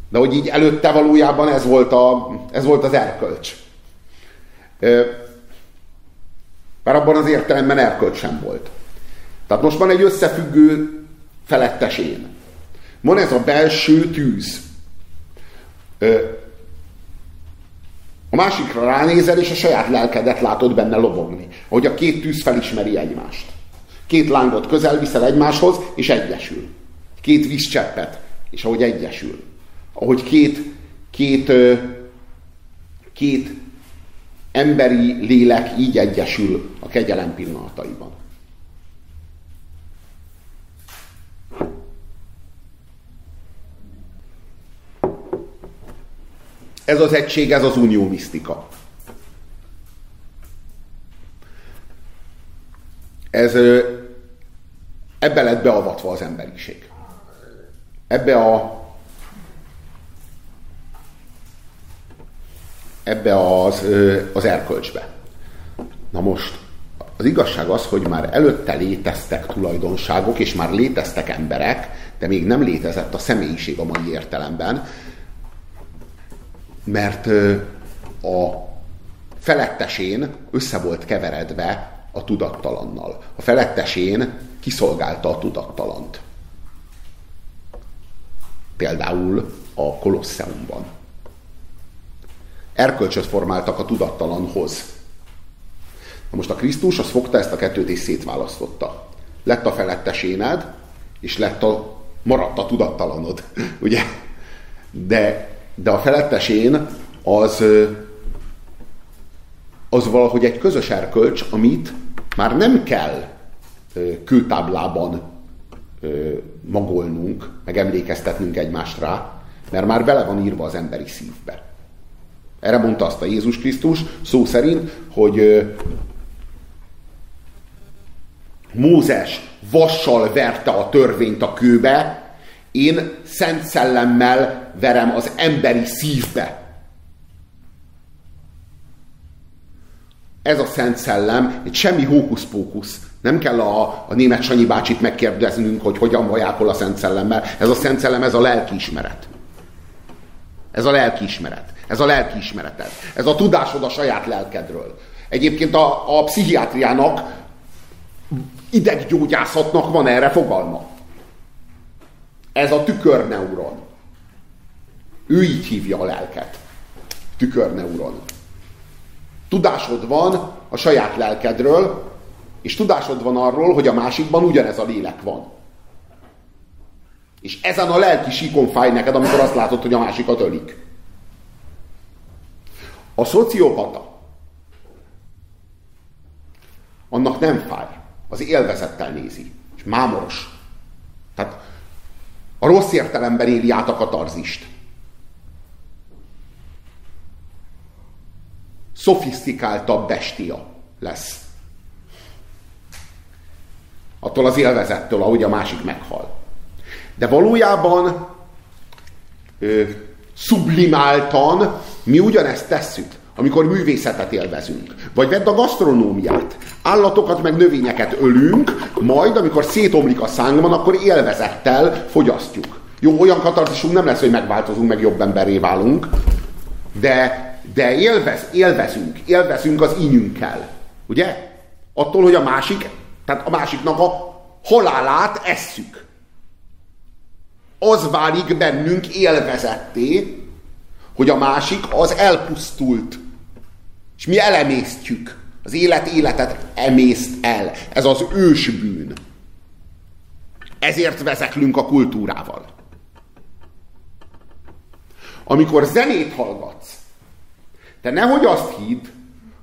De hogy így előtte valójában ez volt, a, ez volt az erkölcs. Mert abban az értelemben erkölcs sem volt. Tehát most van egy összefüggő felettes én. Van ez a belső tűz. A másikra ránézel, és a saját lelkedet látod benne lobogni. Ahogy a két tűz felismeri egymást. Két lángot közel viszel egymáshoz, és egyesül. Két vízcseppet, és ahogy egyesül. Ahogy két, két, két emberi lélek így egyesül a kegyelem pillanataiban. Ez az egység, ez az unió misztika. Ez ebbe lett beavatva az emberiség. Ebbe a ebbe az, az erkölcsbe. Na most, az igazság az, hogy már előtte léteztek tulajdonságok, és már léteztek emberek, de még nem létezett a személyiség a mai értelemben, mert a felettesén össze volt keveredve a tudattalannal. A felettesén kiszolgálta a tudattalant. Például a Kolosseumban. Erkölcsöt formáltak a tudattalanhoz. Na most a Krisztus az fogta ezt a kettőt és szétválasztotta. Lett a feletteséned, és lett a, maradt a tudattalanod. Ugye? De de a felettes én az, az valahogy egy közös erkölcs, amit már nem kell kőtáblában magolnunk, meg emlékeztetnünk egymást rá, mert már bele van írva az emberi szívbe. Erre mondta azt a Jézus Krisztus szó szerint, hogy Mózes vassal verte a törvényt a kőbe, én szent szellemmel verem az emberi szívbe. Ez a szent szellem, egy semmi hókusz-pókusz. Nem kell a, a német Sanyi bácsit megkérdeznünk, hogy hogyan vajákol a szent szellemmel. Ez a szent szellem, ez a lelkiismeret. Ez a lelkiismeret. Ez a lelkiismereted. Ez a tudásod a saját lelkedről. Egyébként a, a pszichiátriának, ideggyógyászatnak van erre fogalma. Ez a tükörneuron. Ő így hívja a lelket. Tükörneuron. Tudásod van a saját lelkedről, és tudásod van arról, hogy a másikban ugyanez a lélek van. És ezen a lelki síkon fáj neked, amikor azt látod, hogy a másikat ölik. A szociopata annak nem fáj. Az élvezettel nézi. És mámoros. Tehát a rossz értelemben éli át a katarzist. Szofisztikáltabb bestia lesz. Attól az élvezettől, ahogy a másik meghal. De valójában ö, sublimáltan mi ugyanezt tesszük, amikor művészetet élvezünk. Vagy vedd a gasztronómiát. Állatokat meg növényeket ölünk, majd amikor szétomlik a szánkban, akkor élvezettel fogyasztjuk. Jó, olyan katarzisunk nem lesz, hogy megváltozunk, meg jobb emberré válunk, de, de élvez, élvezünk, élvezünk az ínyünkkel. Ugye? Attól, hogy a másik, tehát a másiknak a halálát esszük. Az válik bennünk élvezetté, hogy a másik az elpusztult. És mi elemésztjük. Az élet életet emészt el. Ez az ősbűn. Ezért vezeklünk a kultúrával. Amikor zenét hallgatsz, te nehogy azt hidd,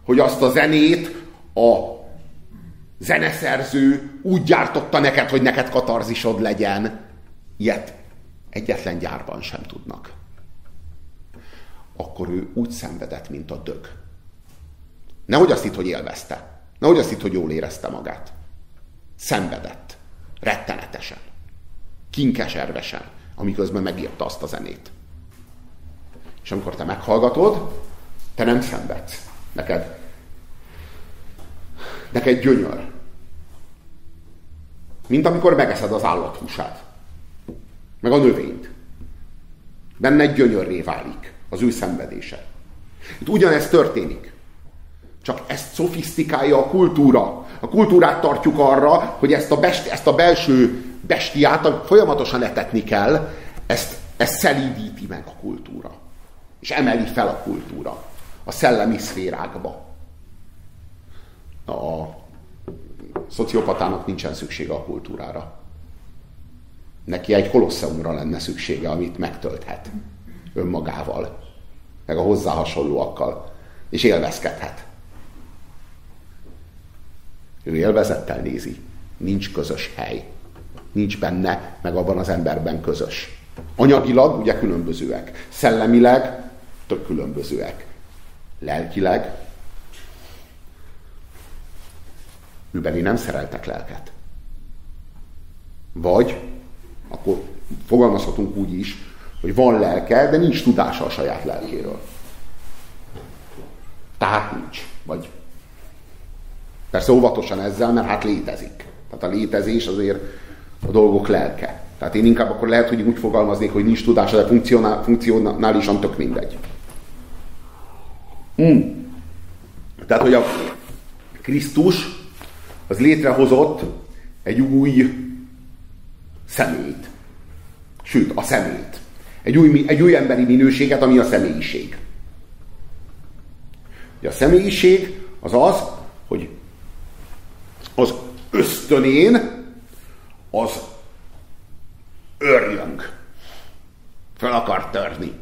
hogy azt a zenét a zeneszerző úgy gyártotta neked, hogy neked katarzisod legyen. Ilyet egyetlen gyárban sem tudnak. Akkor ő úgy szenvedett, mint a dög. Nehogy azt hitt, hogy élvezte. Nehogy azt hitt, hogy jól érezte magát. Szenvedett. Rettenetesen. Kinkeservesen, amiközben megírta azt a zenét. És amikor te meghallgatod, te nem szenvedsz. Neked, neked gyönyör. Mint amikor megeszed az állathúsát. Meg a növényt. Benne gyönyörré válik az ő szenvedése. Itt ugyanezt történik. Csak ezt szofisztikálja a kultúra. A kultúrát tartjuk arra, hogy ezt a, best, ezt a belső bestiát folyamatosan etetni kell, ezt, ezt szelídíti meg a kultúra. És emeli fel a kultúra a szellemi szférákba. A szociopatának nincsen szüksége a kultúrára. Neki egy kolosseumra lenne szüksége, amit megtölthet önmagával, meg a hozzá hasonlóakkal, és élvezkedhet. Ő élvezettel nézi. Nincs közös hely. Nincs benne, meg abban az emberben közös. Anyagilag ugye különbözőek. Szellemileg tök különbözőek. Lelkileg őbeli nem szereltek lelket. Vagy, akkor fogalmazhatunk úgy is, hogy van lelke, de nincs tudása a saját lelkéről. Tehát nincs. Vagy persze óvatosan ezzel, mert hát létezik. Tehát a létezés azért a dolgok lelke. Tehát én inkább akkor lehet, hogy úgy fogalmaznék, hogy nincs tudása, de funkcionál, funkcionálisan tök mindegy. Hmm. Tehát, hogy a Krisztus az létrehozott egy új szemét. Sőt, a szemét. Egy új, egy új emberi minőséget, ami a személyiség. A személyiség az az, hogy az ösztönén az örjöng. Fel akar törni.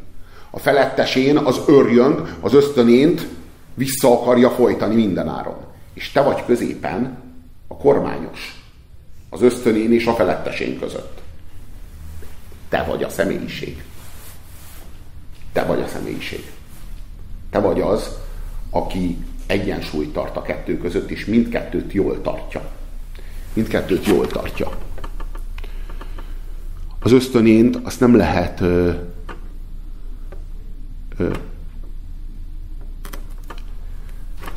A felettesén az örjöng, az ösztönént vissza akarja folytani mindenáron. És te vagy középen a kormányos. Az ösztönén és a felettesén között. Te vagy a személyiség. Te vagy a személyiség. Te vagy az, aki egyensúlyt tart a kettő között, és mindkettőt jól tartja. Mindkettőt jól tartja. Az ösztönént azt nem lehet ö, ö,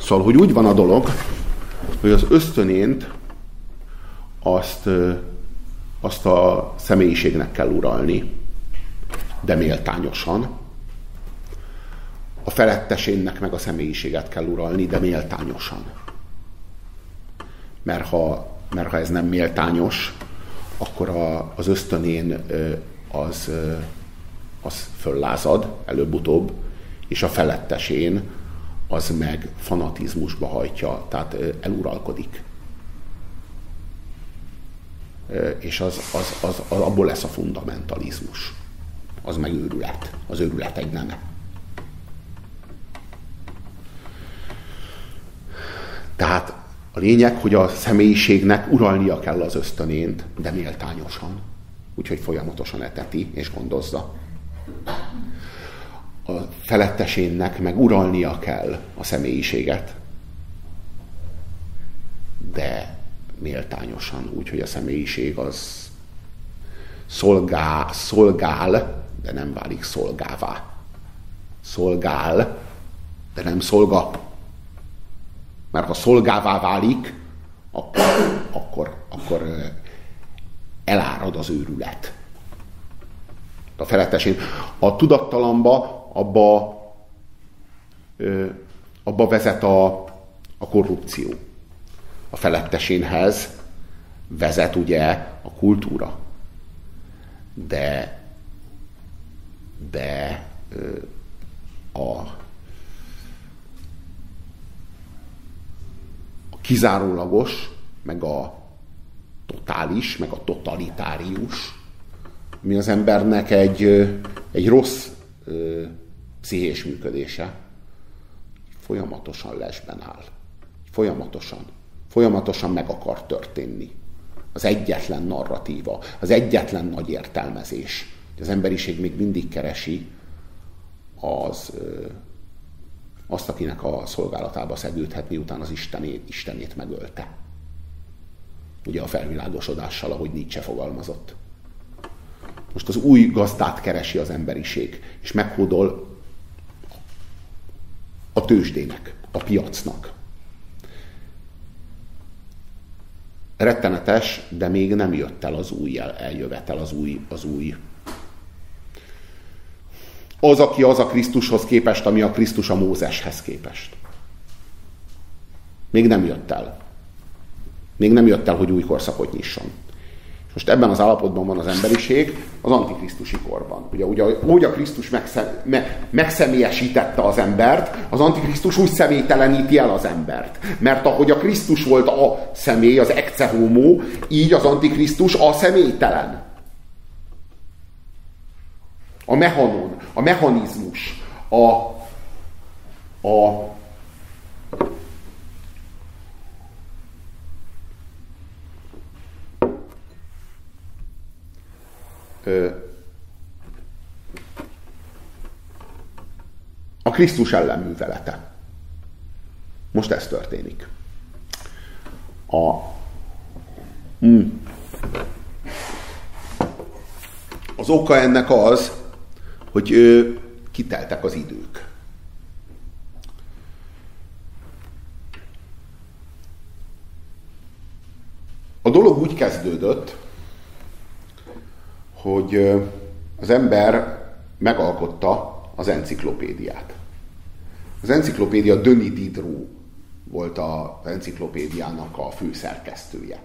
Szóval, hogy úgy van a dolog, hogy az ösztönént azt, azt a személyiségnek kell uralni, de méltányosan, a felettesénnek meg a személyiséget kell uralni, de méltányosan. Mert ha, mert ha ez nem méltányos, akkor a, az ösztönén az, az föllázad előbb-utóbb, és a felettesén az meg fanatizmusba hajtja, tehát eluralkodik. És az, az, az, az abból lesz a fundamentalizmus. Az meg őrület. Az őrület egy neme. Tehát a lényeg, hogy a személyiségnek uralnia kell az ösztönént, de méltányosan. Úgyhogy folyamatosan eteti és gondozza. A felettesénnek meg uralnia kell a személyiséget, de méltányosan, úgyhogy a személyiség az szolgál, szolgál de nem válik szolgává. Szolgál, de nem szolga. Mert ha szolgává válik, akkor, akkor, akkor elárad az őrület. A felettesén. A tudattalamba abba, abba vezet a, a korrupció. A felettesénhez vezet ugye a kultúra. De de a, a kizárólagos, meg a totális, meg a totalitárius, mi az embernek egy, egy rossz pszichés működése, folyamatosan lesben áll. Folyamatosan. Folyamatosan meg akar történni. Az egyetlen narratíva, az egyetlen nagy értelmezés. Az emberiség még mindig keresi az, azt, akinek a szolgálatába szegődhet, miután az Istenét, Istenét megölte. Ugye a felvilágosodással, ahogy Nietzsche fogalmazott. Most az új gazdát keresi az emberiség, és meghódol a tőzsdének, a piacnak. Rettenetes, de még nem jött el az új eljövetel, az új, az új az, aki az a Krisztushoz képest, ami a Krisztus a Mózeshez képest. Még nem jött el. Még nem jött el, hogy új korszakot nyisson. Most ebben az állapotban van az emberiség az antikrisztusi korban. Ugye, ugye úgy a Krisztus megszem, me, megszemélyesítette az embert, az antikrisztus úgy személyteleníti el az embert. Mert ahogy a Krisztus volt a személy, az ecce homo, így az antikrisztus a személytelen. A mechanon, a mechanizmus, a, a a Krisztus ellenművelete. Most ez történik. A, hmm. Az oka ennek az, hogy ő, kiteltek az idők. A dolog úgy kezdődött, hogy az ember megalkotta az enciklopédiát. Az enciklopédia Döni Diderot volt az enciklopédiának a főszerkesztője.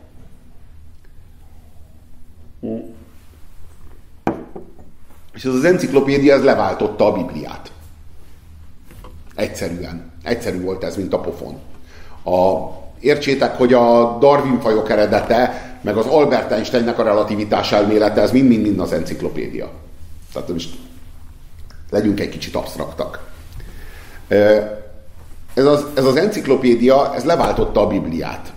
És ez az enciklopédia ez leváltotta a Bibliát. Egyszerűen. Egyszerű volt ez, mint a pofon. A, értsétek, hogy a Darwin fajok eredete meg az Albert Einsteinnek a relativitás elmélete, ez mind-mind-mind az enciklopédia. Tehát most legyünk egy kicsit absztraktak. Ez az, ez az enciklopédia, ez leváltotta a Bibliát.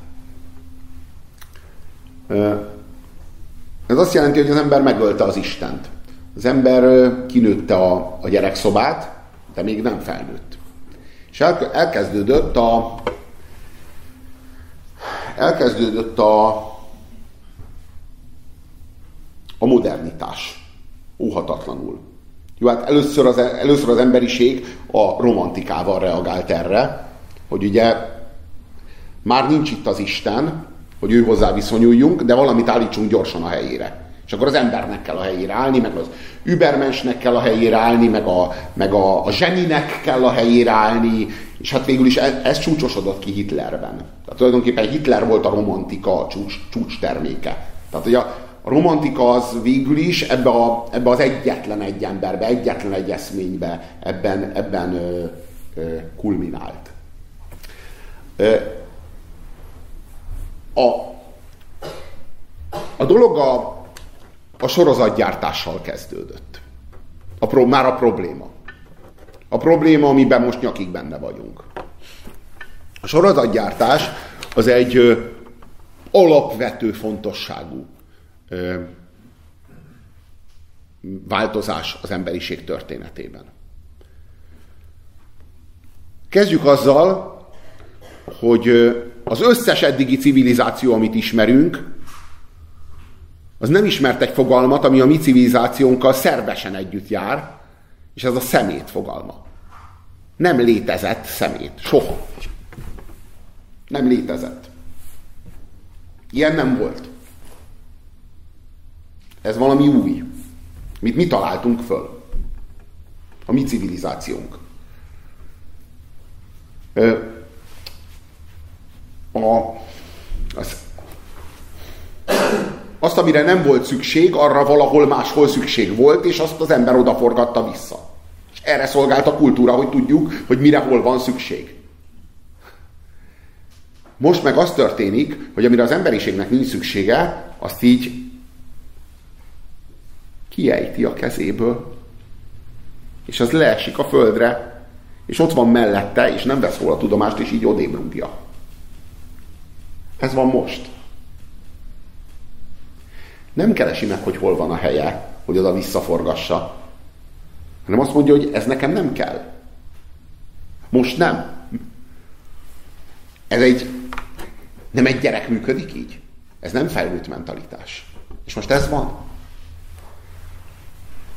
Ez azt jelenti, hogy az ember megölte az Istent. Az ember kinőtte a, a gyerekszobát, de még nem felnőtt. És el, elkezdődött a elkezdődött a a modernitás. Óhatatlanul. Jó, hát először az, először az emberiség a romantikával reagált erre, hogy ugye már nincs itt az Isten, hogy ő hozzá viszonyuljunk, de valamit állítsunk gyorsan a helyére. És akkor az embernek kell a helyére állni, meg az übermensnek kell a helyére állni, meg a, meg a, a zseninek kell a helyére állni, és hát végül is ez, ez csúcsosodott ki Hitlerben. Tehát tulajdonképpen Hitler volt a romantika csúcs, csúcs terméke. Tehát, hogy a, a romantika az végül is ebbe, a, ebbe az egyetlen egy emberbe, egyetlen egy eszménybe ebben, ebben ö, ö, kulminált. Ö, a, a dolog a, a sorozatgyártással kezdődött. A pro, már a probléma. A probléma, amiben most nyakig benne vagyunk. A sorozatgyártás az egy ö, alapvető fontosságú változás az emberiség történetében. Kezdjük azzal, hogy az összes eddigi civilizáció, amit ismerünk, az nem ismert egy fogalmat, ami a mi civilizációnkkal szervesen együtt jár, és ez a szemét fogalma. Nem létezett szemét. Soha. Nem létezett. Ilyen nem volt. Ez valami új. Mit mi találtunk föl. A mi civilizációnk. A, az, azt, amire nem volt szükség, arra valahol máshol szükség volt, és azt az ember odaforgatta vissza. És erre szolgált a kultúra, hogy tudjuk, hogy mire hol van szükség. Most meg az történik, hogy amire az emberiségnek nincs szüksége, azt így kiejti a kezéből, és az leesik a földre, és ott van mellette, és nem vesz róla tudomást, és így odébb rúgja. Ez van most. Nem keresi meg, hogy hol van a helye, hogy oda visszaforgassa, hanem azt mondja, hogy ez nekem nem kell. Most nem. Ez egy, nem egy gyerek működik így. Ez nem felnőtt mentalitás. És most ez van.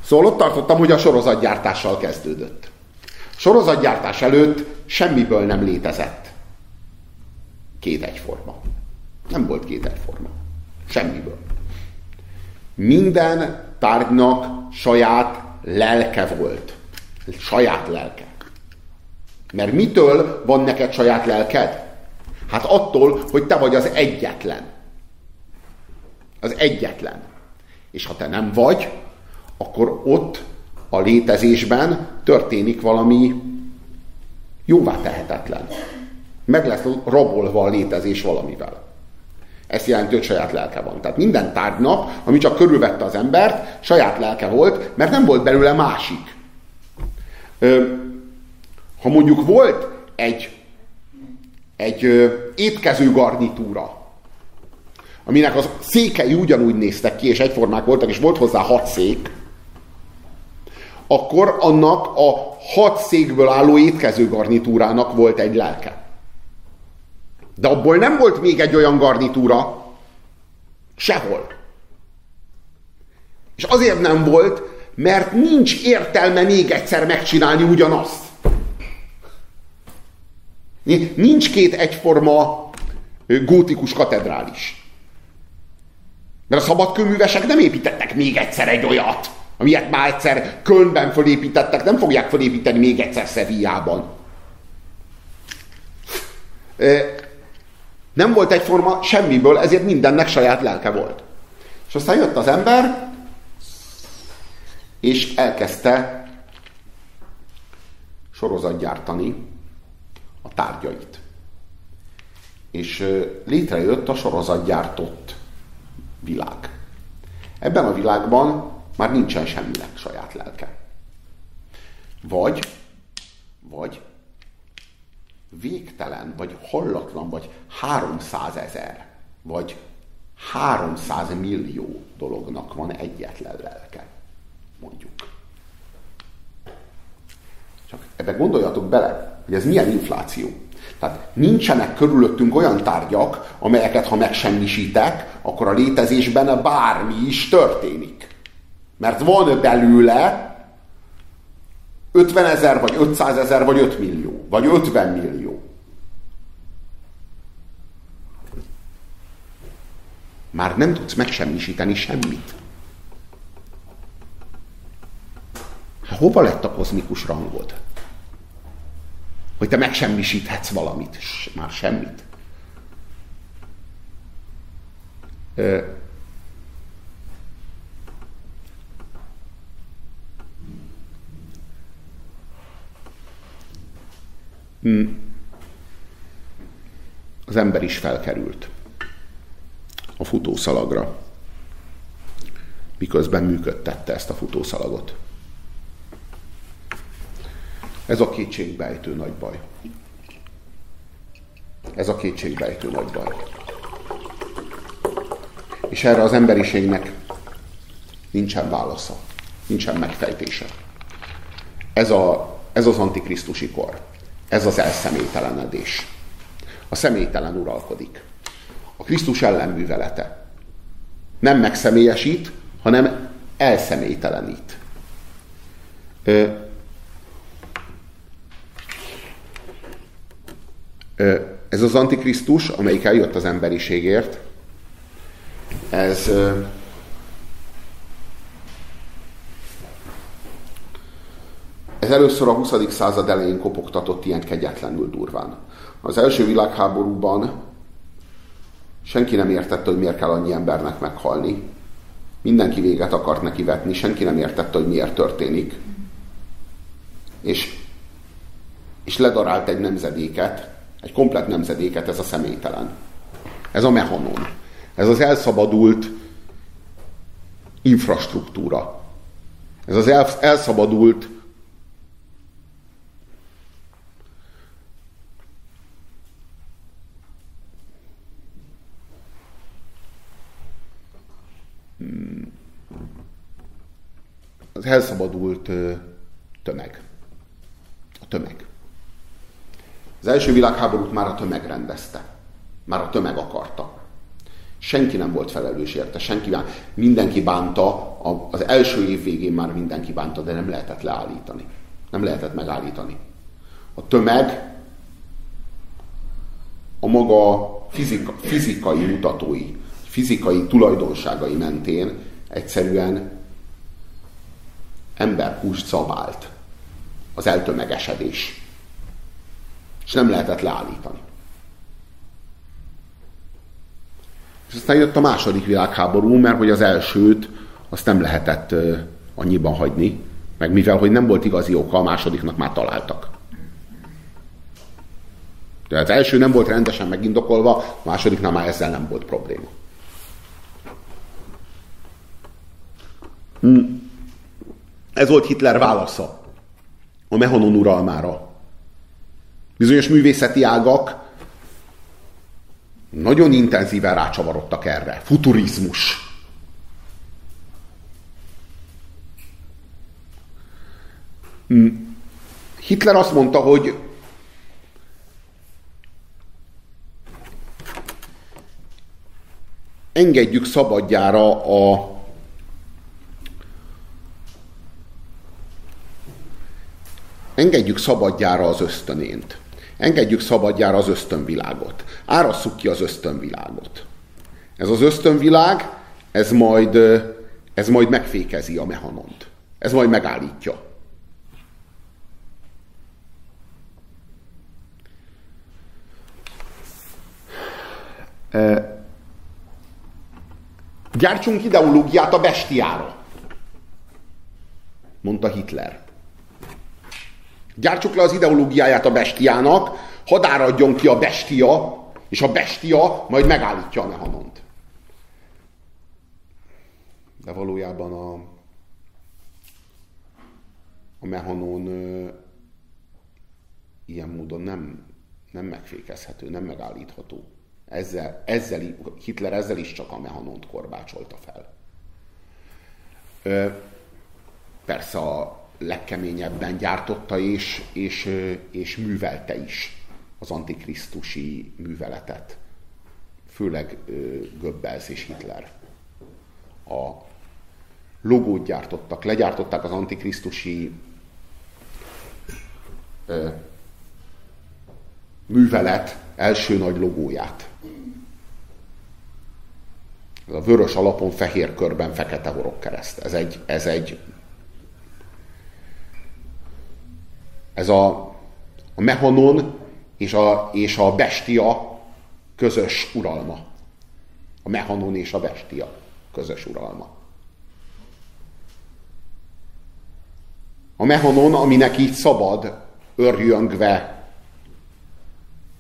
Szóval ott tartottam, hogy a sorozatgyártással kezdődött. A sorozatgyártás előtt semmiből nem létezett két egyforma. Nem volt két egyforma. Semmiből. Minden tárgynak saját lelke volt. Saját lelke. Mert mitől van neked saját lelked? Hát attól, hogy te vagy az egyetlen. Az egyetlen. És ha te nem vagy, akkor ott a létezésben történik valami jóvá tehetetlen. Meg lesz rabolva a létezés valamivel. Ez jelenti, hogy saját lelke van. Tehát minden tárgynak, ami csak körülvette az embert, saját lelke volt, mert nem volt belőle másik. Ha mondjuk volt egy, egy étkező garnitúra, aminek a székei ugyanúgy néztek ki, és egyformák voltak, és volt hozzá hat szék, akkor annak a hat székből álló étkező garnitúrának volt egy lelke. De abból nem volt még egy olyan garnitúra, sehol. És azért nem volt, mert nincs értelme még egyszer megcsinálni ugyanazt. Nincs két egyforma gótikus katedrális. Mert a szabadkőművesek nem építettek még egyszer egy olyat, amilyet már egyszer Kölnben fölépítettek, nem fogják fölépíteni még egyszer Szevillában. Nem volt egyforma semmiből, ezért mindennek saját lelke volt. És aztán jött az ember, és elkezdte sorozatgyártani a tárgyait. És létrejött a sorozatgyártott világ. Ebben a világban már nincsen semminek saját lelke. Vagy, vagy végtelen, vagy hallatlan, vagy 300 ezer, vagy 300 millió dolognak van egyetlen lelke, mondjuk. Csak ebbe gondoljatok bele, hogy ez milyen infláció. Tehát nincsenek körülöttünk olyan tárgyak, amelyeket ha megsemmisítek, akkor a létezésben bármi is történik. Mert van belőle 50 ezer, vagy 500 ezer, vagy 5 millió, vagy 50 millió. Már nem tudsz megsemmisíteni semmit. Hova lett a kozmikus rangod? Hogy te megsemmisíthetsz valamit, már semmit. Az ember is felkerült a futószalagra, miközben működtette ezt a futószalagot. Ez a kétségbejtő nagy baj. Ez a kétségbejtő nagy baj. És erre az emberiségnek nincsen válasza, nincsen megfejtése. Ez, a, ez az antikrisztusi kor. Ez az elszemélytelenedés. A személytelen uralkodik. A Krisztus ellenművelete. Nem megszemélyesít, hanem elszemélytelenít. Ez az Antikrisztus, amelyik eljött az emberiségért, ez ez először a 20. század elején kopogtatott ilyen kegyetlenül durván. Az első világháborúban senki nem értette, hogy miért kell annyi embernek meghalni. Mindenki véget akart neki vetni, senki nem értette, hogy miért történik. És, és ledarált egy nemzedéket, egy komplet nemzedéket ez a személytelen. Ez a mechanon. Ez az elszabadult infrastruktúra. Ez az elszabadult az elszabadult tömeg. A tömeg. Az első világháborút már a tömeg rendezte. Már a tömeg akarta. Senki nem volt felelős érte, senki bán... mindenki bánta, az első év végén már mindenki bánta, de nem lehetett leállítani. Nem lehetett megállítani. A tömeg a maga fizika, fizikai mutatói, fizikai tulajdonságai mentén egyszerűen emberhúst szabált az eltömegesedés. És nem lehetett leállítani. És aztán jött a második világháború, mert hogy az elsőt azt nem lehetett annyiban hagyni, meg mivel, hogy nem volt igazi oka, a másodiknak már találtak. De az első nem volt rendesen megindokolva, a másodiknál már ezzel nem volt probléma. Hm. Ez volt Hitler válasza a Mehanon uralmára. Bizonyos művészeti ágak nagyon intenzíven rácsavarodtak erre. Futurizmus. Hm. Hitler azt mondta, hogy engedjük szabadjára a Engedjük szabadjára az ösztönént. Engedjük szabadjára az ösztönvilágot. Árasszuk ki az ösztönvilágot. Ez az ösztönvilág, ez majd, ez majd megfékezi a mechanont. Ez majd megállítja. Gyártsunk ideológiát a bestiára, mondta Hitler. Gyártsuk le az ideológiáját a bestiának, hadd áradjon ki a bestia, és a bestia majd megállítja a mehanont. De valójában a, a mehanon ö, ilyen módon nem, nem megfékezhető, nem megállítható. Ezzel, ezzel, Hitler ezzel is csak a mehanont korbácsolta fel. Ö, persze a legkeményebben gyártotta és, és, és művelte is az antikrisztusi műveletet. Főleg Goebbels és Hitler. A logót gyártottak, legyártották az antikrisztusi művelet első nagy logóját. Ez a vörös alapon, fehér körben, fekete horogkereszt. Ez egy, ez egy Ez a, a mehanon és a, és a bestia közös uralma. A mehanon és a bestia közös uralma. A mehanon, aminek így szabad örjöngve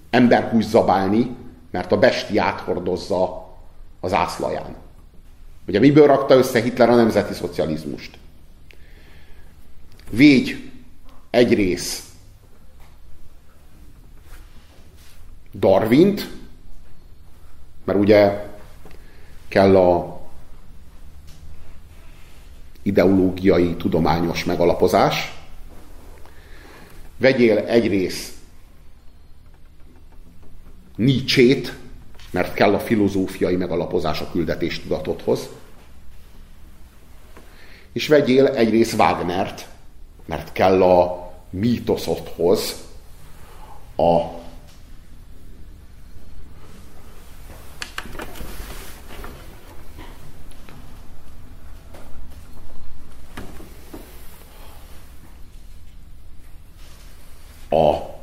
emberhús zabálni, mert a bestiát hordozza az ászlaján. Ugye miből rakta össze Hitler a nemzeti szocializmust? Végy egy rész Darwint, mert ugye kell a ideológiai, tudományos megalapozás. Vegyél egy rész Nietzsét, mert kell a filozófiai megalapozás a küldetés tudatodhoz. És vegyél egyrészt Wagnert, mert kell a mítoszodhoz a a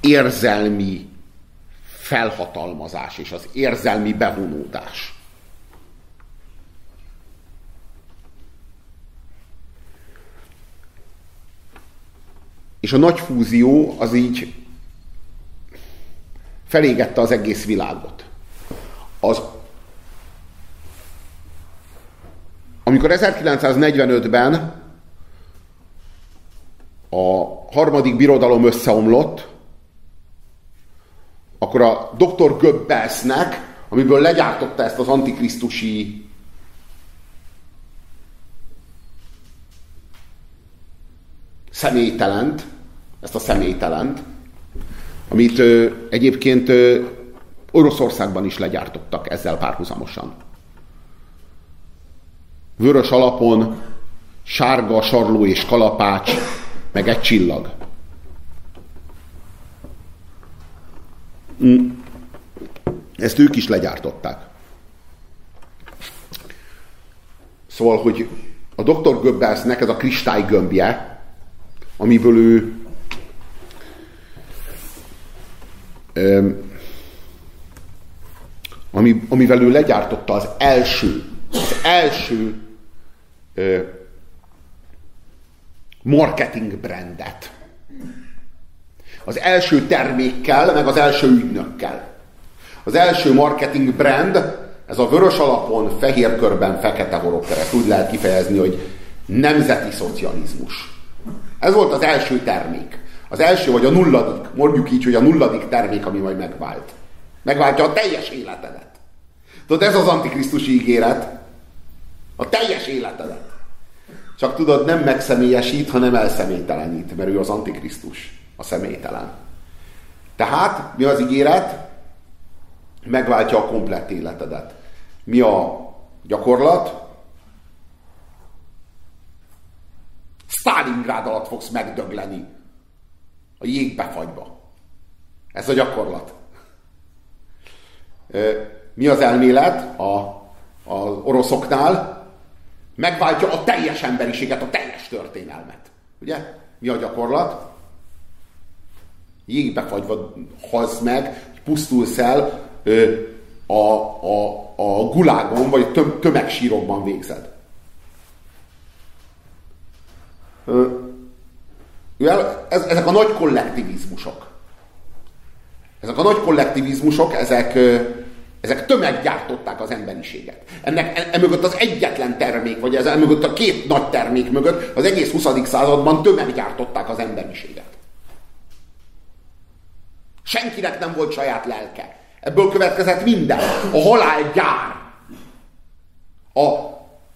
érzelmi felhatalmazás és az érzelmi bevonódás. És a nagy fúzió az így felégette az egész világot. Az, amikor 1945-ben a harmadik birodalom összeomlott, akkor a dr. Goebbelsnek, amiből legyártotta ezt az antikrisztusi személytelent, ezt a személytelent, amit ö, egyébként ö, Oroszországban is legyártottak ezzel párhuzamosan. Vörös alapon, sárga, sarló és kalapács, meg egy csillag. Mm. Ezt ők is legyártották. Szóval, hogy a Dr. Goebbelsnek ez a kristálygömbje, amiből ő ami, amivel ő legyártotta az első, az első marketing brandet. Az első termékkel, meg az első ügynökkel. Az első marketing brand, ez a vörös alapon, fehér körben, fekete horokkeret. Úgy lehet kifejezni, hogy nemzeti szocializmus. Ez volt az első termék. Az első vagy a nulladik, mondjuk így, hogy a nulladik termék, ami majd megvált. Megváltja a teljes életedet. Tudod, ez az antikrisztusi ígéret. A teljes életedet. Csak tudod, nem megszemélyesít, hanem elszemélytelenít, mert ő az antikrisztus, a személytelen. Tehát mi az ígéret? Megváltja a komplett életedet. Mi a gyakorlat? Stalingrad alatt fogsz megdögleni. A jégbefagyba. Ez a gyakorlat. Mi az elmélet a, az oroszoknál? Megváltja a teljes emberiséget, a teljes történelmet. Ugye? Mi a gyakorlat? Jégbe fagyva halsz meg, pusztulsz el, a, a, a gulágon, vagy töm, tömegsírokban végzed. Ez, ezek a nagy kollektivizmusok. Ezek a nagy kollektivizmusok, ezek, ezek tömeggyártották az emberiséget. Ennek emögött az egyetlen termék, vagy ez emögött a két nagy termék mögött az egész 20. században tömeggyártották az emberiséget. Senkinek nem volt saját lelke. Ebből következett minden. A halál gyár. A,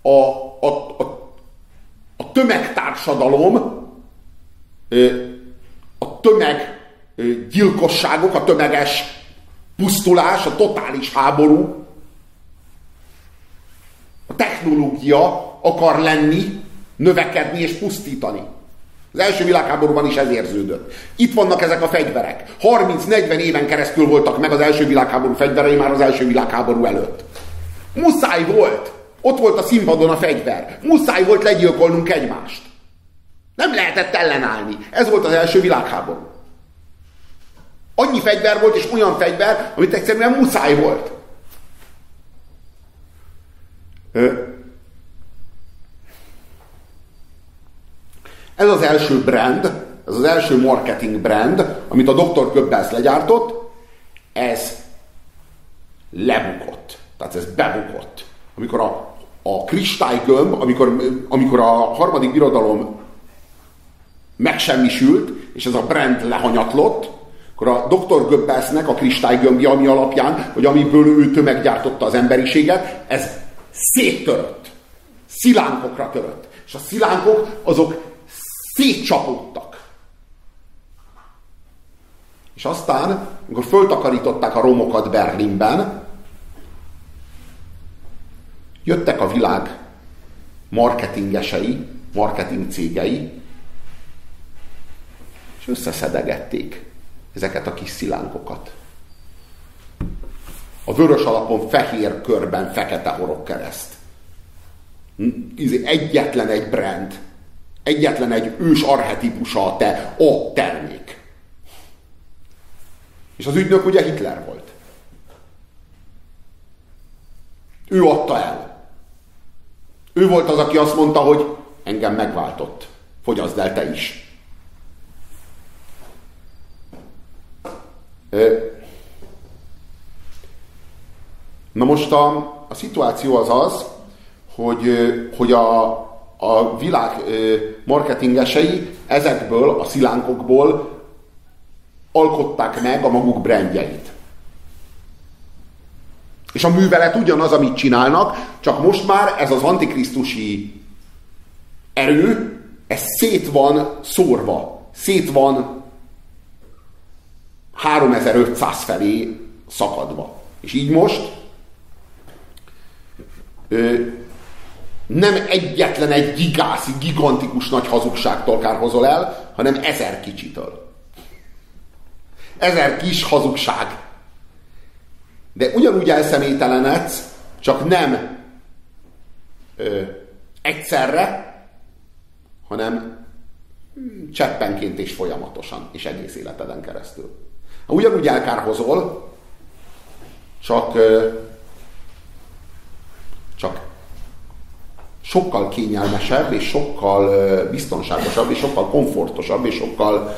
a, a, a, a tömegtársadalom, a tömeg gyilkosságok, a tömeges pusztulás, a totális háború, a technológia akar lenni, növekedni és pusztítani. Az első világháborúban is ez érződött. Itt vannak ezek a fegyverek. 30-40 éven keresztül voltak meg az első világháború fegyverei már az első világháború előtt. Muszáj volt. Ott volt a színpadon a fegyver. Muszáj volt legyilkolnunk egymást. Nem lehetett ellenállni. Ez volt az első világháború. Annyi fegyver volt, és olyan fegyver, amit egyszerűen muszáj volt. Ez az első brand, ez az első marketing brand, amit a Dr. Goebbels legyártott, ez lebukott. Tehát ez bebukott. Amikor a, a kristálygömb, amikor, amikor a harmadik birodalom megsemmisült, és ez a brand lehanyatlott, akkor a Dr. Goebbelsnek a kristálygömbje, ami alapján, vagy amiből ő tömeggyártotta az emberiséget, ez széttörött. Szilánkokra törött. És a szilánkok azok szétcsapódtak. És aztán, amikor föltakarították a romokat Berlinben, jöttek a világ marketingesei, marketing cégei, és összeszedegették ezeket a kis szilánkokat. A vörös alapon fehér körben fekete horog kereszt. Izé, egyetlen egy brand, egyetlen egy ős arhetipusa a, te, a termék. És az ügynök ugye Hitler volt. Ő adta el. Ő volt az, aki azt mondta, hogy engem megváltott. Fogyaszd el te is. Na most a, a szituáció az az, hogy, hogy a, a világ marketingesei ezekből a szilánkokból alkották meg a maguk brandjeit. És a művelet ugyanaz, amit csinálnak, csak most már ez az antikrisztusi erő, ez szét van szórva, szét van 3500 felé szakadva. És így most ö, nem egyetlen egy gigászi, gigantikus nagy hazugságtól kárhozol el, hanem ezer kicsitől. Ezer kis hazugság. De ugyanúgy elszemételenedsz, csak nem ö, egyszerre, hanem cseppenként és folyamatosan, és egész életeden keresztül. Ugyanúgy elkárhozol, csak, csak sokkal kényelmesebb, és sokkal biztonságosabb, és sokkal komfortosabb, és sokkal,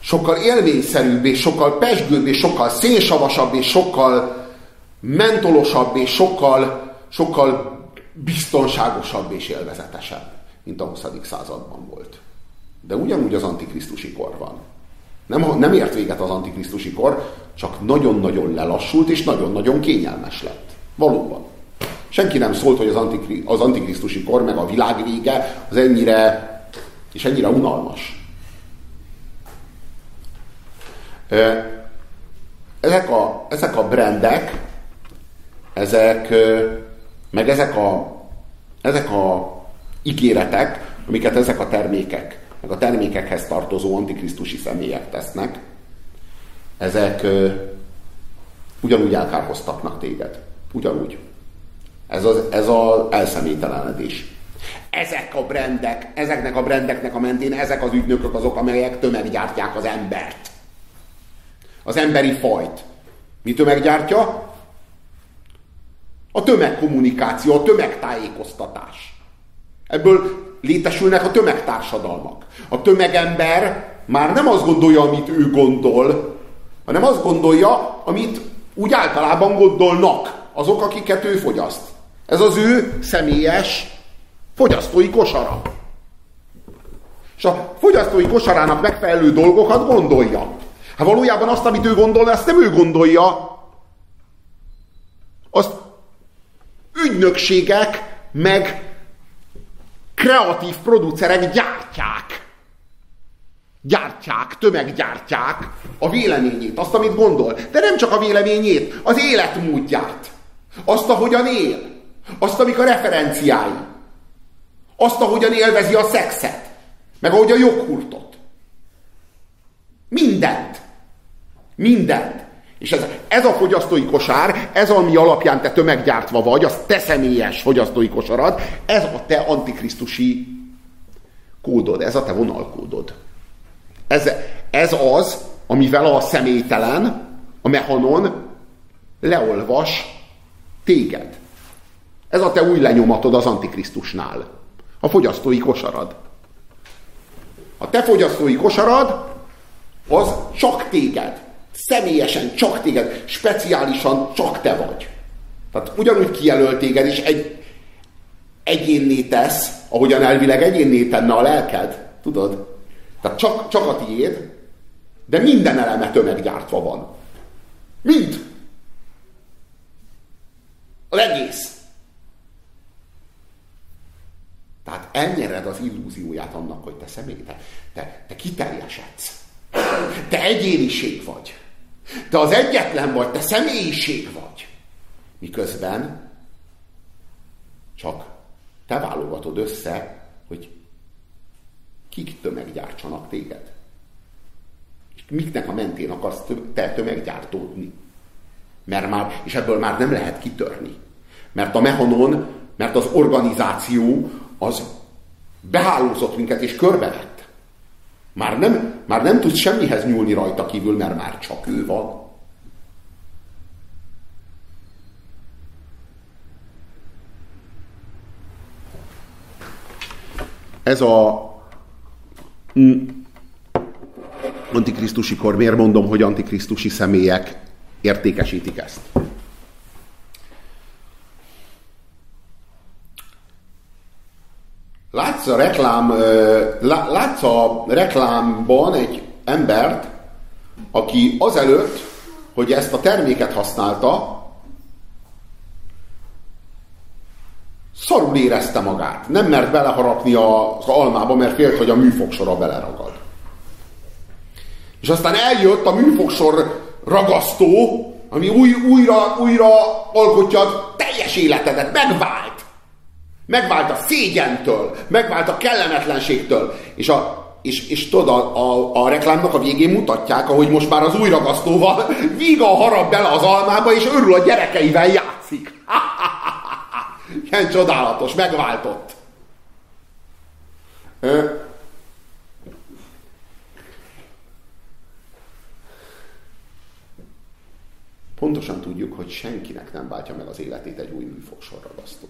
sokkal élményszerűbb, és sokkal pesgőbb, és sokkal szénsavasabb, és sokkal mentolosabb, és sokkal, sokkal biztonságosabb és élvezetesebb, mint a 20. században volt. De ugyanúgy az antikrisztusi kor van. Nem, nem ért véget az antikrisztusi kor, csak nagyon-nagyon lelassult, és nagyon-nagyon kényelmes lett. Valóban. Senki nem szólt, hogy az, antikri, az antikrisztusi kor, meg a világ vége az ennyire, és ennyire unalmas. Ezek a, ezek a brandek, ezek, meg ezek a, ezek a ígéretek, amiket ezek a termékek meg a termékekhez tartozó antikrisztusi személyek tesznek, ezek ö, ugyanúgy elkárhoztatnak téged. Ugyanúgy. Ez az, ez az elszemételenedés. Ezek a brendek, ezeknek a brendeknek a mentén, ezek az ügynökök azok, amelyek tömeggyártják az embert. Az emberi fajt. Mi tömeggyártja? A tömegkommunikáció, a tömegtájékoztatás. Ebből létesülnek a tömegtársadalmak. A tömegember már nem azt gondolja, amit ő gondol, hanem azt gondolja, amit úgy általában gondolnak azok, akiket ő fogyaszt. Ez az ő személyes fogyasztói kosara. És a fogyasztói kosarának megfelelő dolgokat gondolja. Hát valójában azt, amit ő gondol, ezt nem ő gondolja. Azt ügynökségek, meg kreatív producerek gyártják. Gyártják, tömeggyártják a véleményét, azt, amit gondol. De nem csak a véleményét, az életmódját. Azt, ahogyan él. Azt, amik a referenciái. Azt, ahogyan élvezi a szexet. Meg ahogy a joghurtot. Mindent. Mindent. És ez, ez a fogyasztói kosár, ez ami alapján te tömeggyártva vagy, az te személyes fogyasztói kosarad, ez a te antikrisztusi kódod, ez a te vonalkódod. Ez, ez az, amivel a személytelen, a mehanon leolvas téged. Ez a te új lenyomatod az Antikrisztusnál. A fogyasztói kosarad. A te fogyasztói kosarad az csak téged személyesen csak téged, speciálisan csak te vagy. Tehát ugyanúgy kijelölt téged, és egy egyénné tesz, ahogyan elvileg egyénné tenne a lelked. Tudod? Tehát csak, csak a tiéd, de minden eleme tömeggyártva van. Mind. Az egész. Tehát elnyered az illúzióját annak, hogy te személy, te, te, te kiteljesedsz. Te egyéniség vagy. Te az egyetlen vagy, te személyiség vagy. Miközben csak te válogatod össze, hogy kik tömeggyártsanak téged. És miknek a mentén akarsz te tömeggyártódni. Mert már, és ebből már nem lehet kitörni. Mert a mehanon, mert az organizáció az behálózott minket és körbevett. Már nem, már nem tudsz semmihez nyúlni rajta kívül, mert már csak ő van. Ez a antikrisztusi kor, miért mondom, hogy antikrisztusi személyek értékesítik ezt? Látsz a, reklám, látsz a reklámban egy embert, aki azelőtt, hogy ezt a terméket használta, szarul érezte magát. Nem mert beleharapni az almába, mert félt, hogy a műfogsora beleragad. És aztán eljött a műfogsor ragasztó, ami új, újra, újra alkotja a teljes életedet, megvált. Megvált a szégyentől, megvált a kellemetlenségtől. És, a, és, és tudod, a, a, a reklámnak a végén mutatják, ahogy most már az új ragasztóval víga harap bele az almába, és örül a gyerekeivel játszik. Ilyen csodálatos, megváltott. Pontosan tudjuk, hogy senkinek nem váltja meg az életét egy új műfogsorragasztó.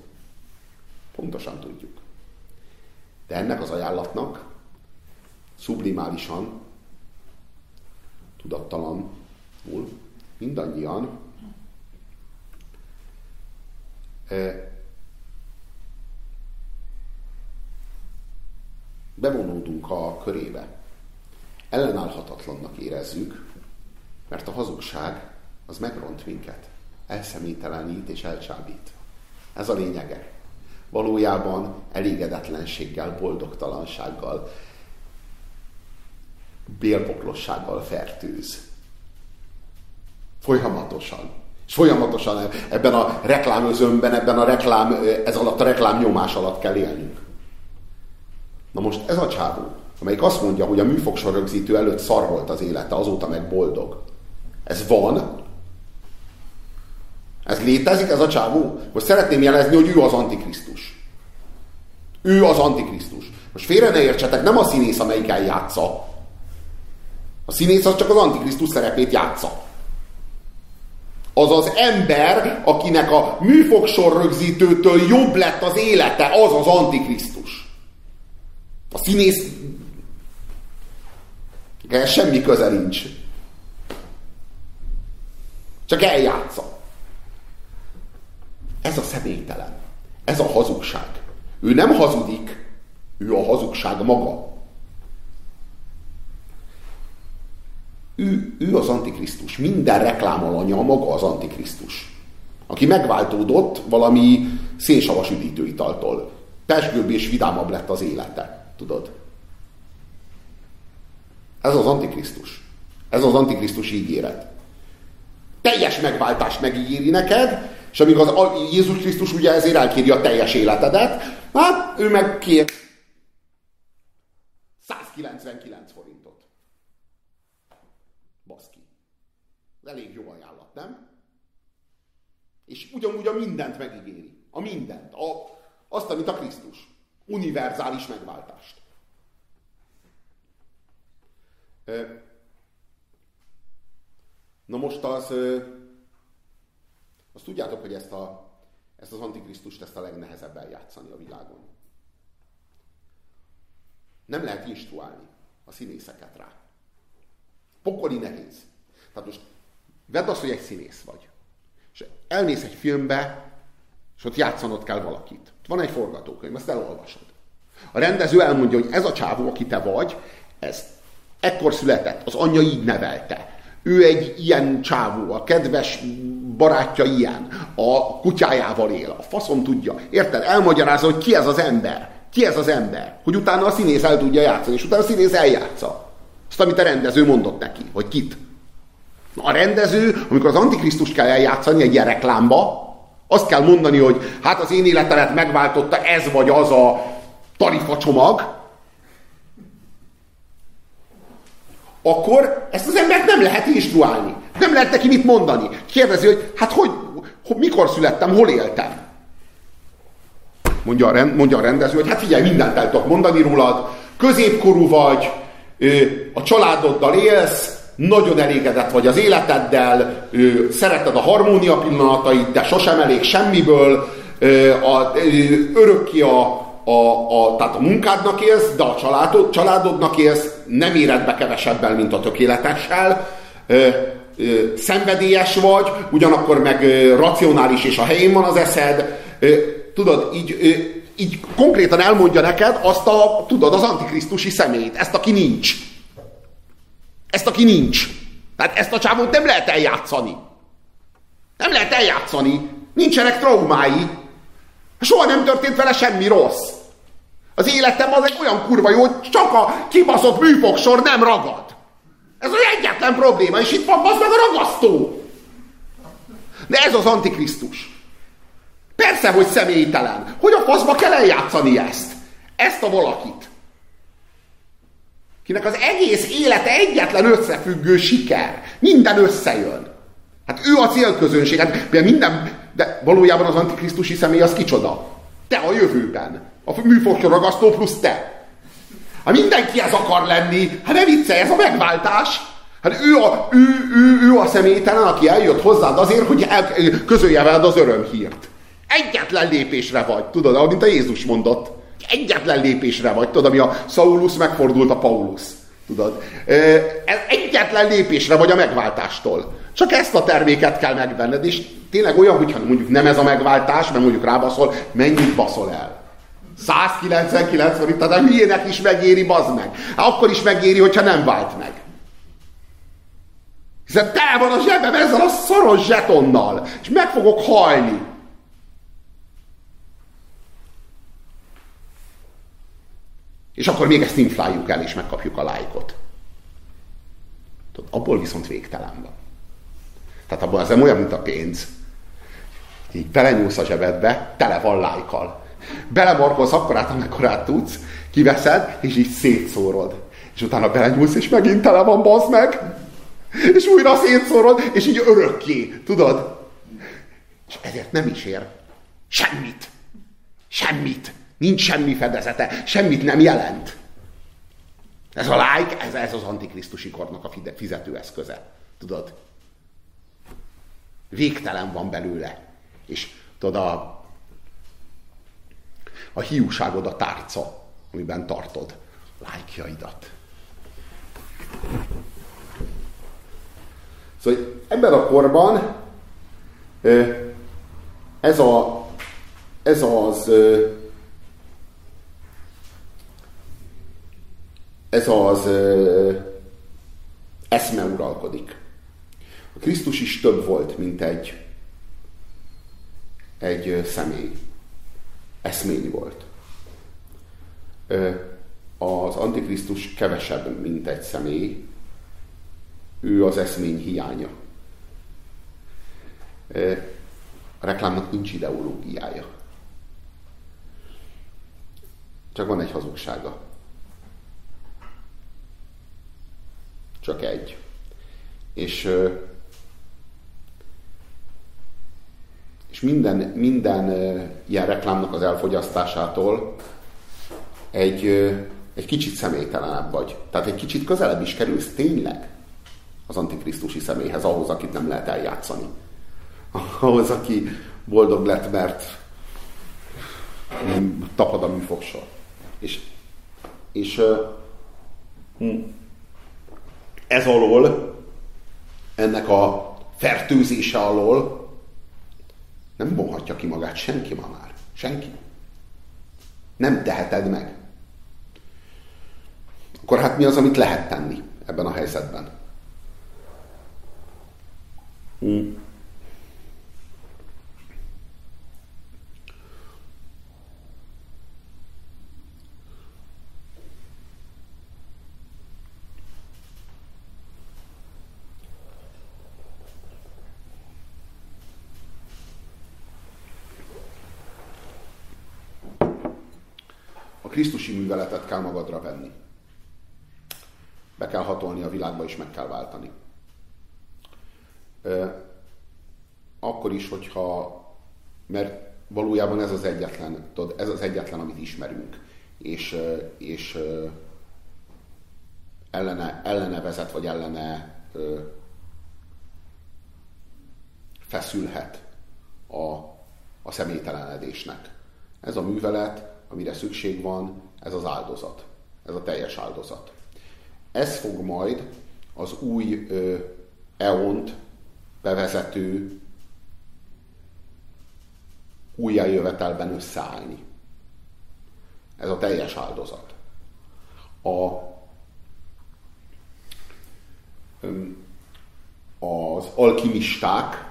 Pontosan tudjuk. De ennek az ajánlatnak sublimálisan, tudattalanul mindannyian bevonódunk a körébe. Ellenállhatatlannak érezzük, mert a hazugság az megront minket, elszemélytelenít és elcsábít. Ez a lényege valójában elégedetlenséggel, boldogtalansággal, bélpoklossággal fertőz. Folyamatosan. És folyamatosan ebben a reklámözömben, ebben a reklám, ez alatt a reklám nyomás alatt kell élnünk. Na most ez a csávó, amelyik azt mondja, hogy a műfogsor előtt szar volt az élete, azóta meg boldog. Ez van, ez létezik, ez a csávó? Most szeretném jelezni, hogy ő az antikrisztus. Ő az antikrisztus. Most félre ne értsetek, nem a színész, amelyik eljátsza. A színész az csak az antikrisztus szerepét játsza. Az az ember, akinek a műfogsor rögzítőtől jobb lett az élete, az az antikrisztus. A színész semmi köze nincs. Csak eljátsza. Ez a személytelen. Ez a hazugság. Ő nem hazudik, ő a hazugság maga. Ő, ő az Antikrisztus. Minden reklám alanya maga az Antikrisztus. Aki megváltódott valami szénsavas üdítőitaltól. Pesgőbb és vidámabb lett az élete. Tudod? Ez az Antikrisztus. Ez az Antikrisztus ígéret. Teljes megváltást megígéri neked, és amíg az Jézus Krisztus ugye ezért elkéri a teljes életedet, hát ő meg kér 199 forintot. Baszki. Elég jó ajánlat, nem? És ugyanúgy a mindent megígéri. A mindent. A, azt, amit a Krisztus. Univerzális megváltást. Na most az azt tudjátok, hogy ezt, a, ezt az antikrisztust ezt a legnehezebb eljátszani a világon. Nem lehet instruálni a színészeket rá. Pokoli nehéz. Tehát most vedd azt, hogy egy színész vagy. És elmész egy filmbe, és ott játszanod kell valakit. Ott van egy forgatókönyv, azt elolvasod. A rendező elmondja, hogy ez a csávó, aki te vagy, ez ekkor született, az anyja így nevelte. Ő egy ilyen csávó, a kedves barátja ilyen, a kutyájával él, a faszom tudja. Érted? Elmagyarázza, hogy ki ez az ember. Ki ez az ember? Hogy utána a színész el tudja játszani, és utána a színész eljátsza. Azt, amit a rendező mondott neki, hogy kit. A rendező, amikor az Antikrisztust kell eljátszani egy ilyen reklámba, azt kell mondani, hogy hát az én életemet megváltotta ez vagy az a tarifacsomag, akkor ezt az embert nem lehet instruálni. Nem lehet neki mit mondani. Kérdezi, hogy hát hogy, hogy mikor születtem, hol éltem. Mondja a, rend, mondja a rendező, hogy hát figyelj, mindent el tudok mondani rólad, középkorú vagy, a családoddal élsz, nagyon elégedett vagy az életeddel, szereted a harmónia pillanatait, de sosem elég semmiből, a, örökké a, a, a, tehát a munkádnak élsz, de a családod, családodnak élsz, nem éred be kevesebbel, mint a tökéletessel, szenvedélyes vagy, ugyanakkor meg racionális és a helyén van az eszed, tudod, így, így konkrétan elmondja neked azt a, tudod, az antikrisztusi szemét, ezt, aki nincs. Ezt, aki nincs. Tehát ezt a csávót nem lehet eljátszani. Nem lehet eljátszani. Nincsenek traumái. Soha nem történt vele semmi rossz. Az életem az egy olyan kurva jó, hogy csak a kibaszott műfogsor nem ragad. Ez az egyetlen probléma, és itt van az meg a ragasztó. De ez az antikrisztus. Persze, hogy személytelen. Hogy a faszba kell eljátszani ezt? Ezt a valakit. Kinek az egész élete egyetlen összefüggő siker. Minden összejön. Hát ő a célközönség. Hát minden, de valójában az antikrisztusi személy az kicsoda? Te a jövőben. A műfogsor plusz te. Hát mindenki ez akar lenni. Hát ne viccelj, ez a megváltás. Hát ő a, ő, ő, ő a személytelen, aki eljött hozzád azért, hogy el, közölje veled az örömhírt. Egyetlen lépésre vagy, tudod, ahogy mint a Jézus mondott. Egyetlen lépésre vagy, tudod, ami a Saulus megfordult a Paulus. Tudod, egyetlen lépésre vagy a megváltástól. Csak ezt a terméket kell megvenned, és tényleg olyan, hogyha mondjuk nem ez a megváltás, mert mondjuk rábaszol, mennyit baszol el? 199 forint, tehát a hülyének is megéri, bazd meg. Hát akkor is megéri, hogyha nem vált meg. Hiszen tele van a zsebem ezzel a szoros zsetonnal, és meg fogok halni. És akkor még ezt infláljuk el, és megkapjuk a lájkot. Tudod, abból viszont végtelen van. Tehát abból az nem olyan, mint a pénz. Így belenyúlsz a zsebedbe, tele van lájkal. Belemarkolsz akkorát, amekkorát tudsz, kiveszed, és így szétszórod. És utána belenyúlsz, és megint tele van, bazd meg. És újra szétszórod, és így örökké, tudod? És ezért nem is ér semmit. Semmit. Nincs semmi fedezete, semmit nem jelent. Ez a like, ez, ez az antikrisztusi kornak a fizetőeszköze. Tudod? Végtelen van belőle. És tudod, a, a hiúságod a tárca, amiben tartod lájkjaidat. Szóval ebben a korban ez, a, ez az ez az eszme uralkodik. A Krisztus is több volt, mint egy, egy személy. Eszmény volt. Az Antikrisztus kevesebb, mint egy személy. Ő az eszmény hiánya. A reklámnak nincs ideológiája. Csak van egy hazugsága. Csak egy. És, és minden, minden ilyen reklámnak az elfogyasztásától egy, egy kicsit személytelenebb vagy. Tehát egy kicsit közelebb is kerülsz tényleg az antikrisztusi személyhez, ahhoz, akit nem lehet eljátszani. Ahhoz, aki boldog lett, mert tapad a műfogsor. És, és hm, ez alól, ennek a fertőzése alól nem vonhatja ki magát senki ma már. Senki. Nem teheted meg. Akkor hát mi az, amit lehet tenni ebben a helyzetben? Hmm. Krisztusi műveletet kell magadra venni. Be kell hatolni a világba, és meg kell váltani. Akkor is, hogyha, mert valójában ez az egyetlen, tudod, ez az egyetlen, amit ismerünk, és, és ellene, ellene vezet, vagy ellene feszülhet a, a személytelenedésnek. Ez a művelet, amire szükség van, ez az áldozat. Ez a teljes áldozat. Ez fog majd az új ö, eont bevezető újjájövetelben összeállni. Ez a teljes áldozat. A, az alkimisták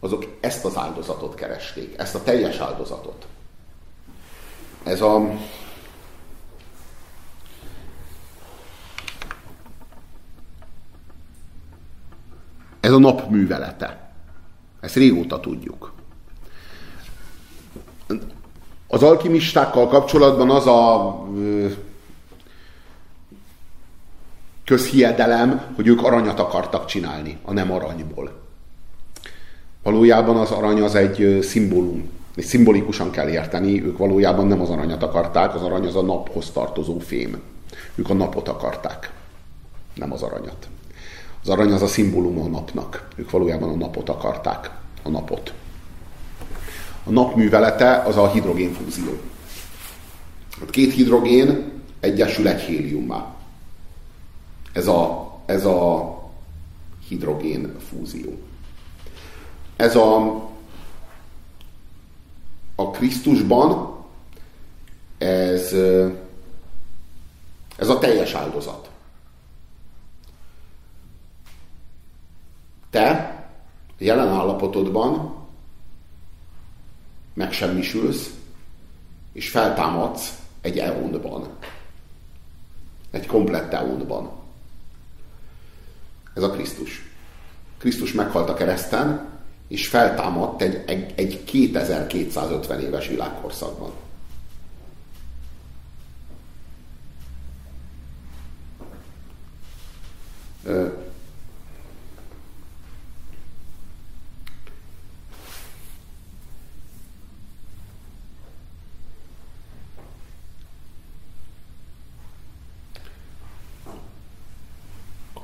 azok ezt az áldozatot keresték, ezt a teljes áldozatot. Ez a ez a nap művelete. Ezt régóta tudjuk. Az alkimistákkal kapcsolatban az a közhiedelem, hogy ők aranyat akartak csinálni, a nem aranyból. Valójában az arany az egy szimbólum. És szimbolikusan kell érteni, ők valójában nem az aranyat akarták, az arany az a naphoz tartozó fém. Ők a napot akarták, nem az aranyat. Az arany az a szimbólum a napnak. Ők valójában a napot akarták, a napot. A nap művelete az a hidrogénfúzió. Két hidrogén egyesül egy héliummá. Ez a, ez a hidrogén fúzió. Ez a, a Krisztusban ez, ez a teljes áldozat. Te jelen állapotodban megsemmisülsz, és feltámadsz egy eonban. Egy komplett eonban. Ez a Krisztus. Krisztus meghalt a kereszten, és feltámadt egy, egy, egy 2250 éves világkorszakban.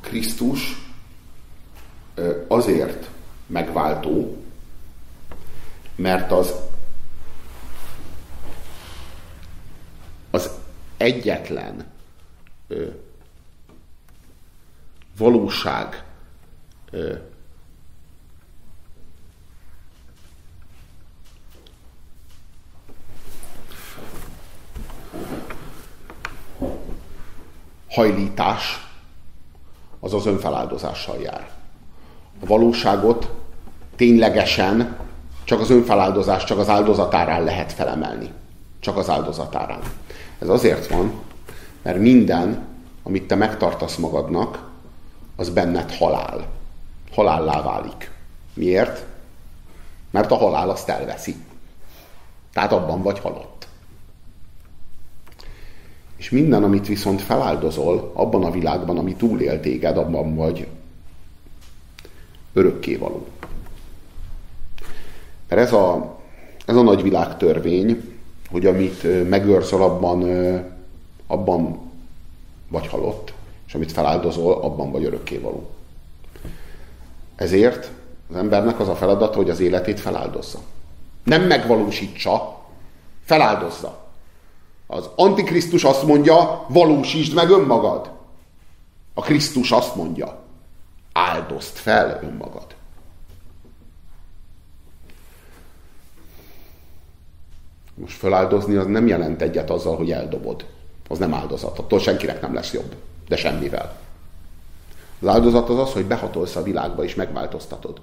Krisztus azért megváltó, mert az az egyetlen ö, valóság ö, hajlítás az az önfeláldozással jár. A valóságot ténylegesen csak az önfeláldozás, csak az áldozatárán lehet felemelni. Csak az áldozatárán. Ez azért van, mert minden, amit te megtartasz magadnak, az benned halál. Halállá válik. Miért? Mert a halál azt elveszi. Tehát abban vagy halott. És minden, amit viszont feláldozol, abban a világban, ami túlél téged, abban vagy örökkévaló. Mert ez a, ez a nagy világtörvény, hogy amit megőrzöl, abban, abban vagy halott, és amit feláldozol, abban vagy örökkévaló. Ezért az embernek az a feladata, hogy az életét feláldozza. Nem megvalósítsa, feláldozza. Az Antikrisztus azt mondja, valósítsd meg önmagad. A Krisztus azt mondja, áldozd fel önmagad. Most feláldozni az nem jelent egyet azzal, hogy eldobod. Az nem áldozat. Attól senkinek nem lesz jobb. De semmivel. Az áldozat az az, hogy behatolsz a világba és megváltoztatod.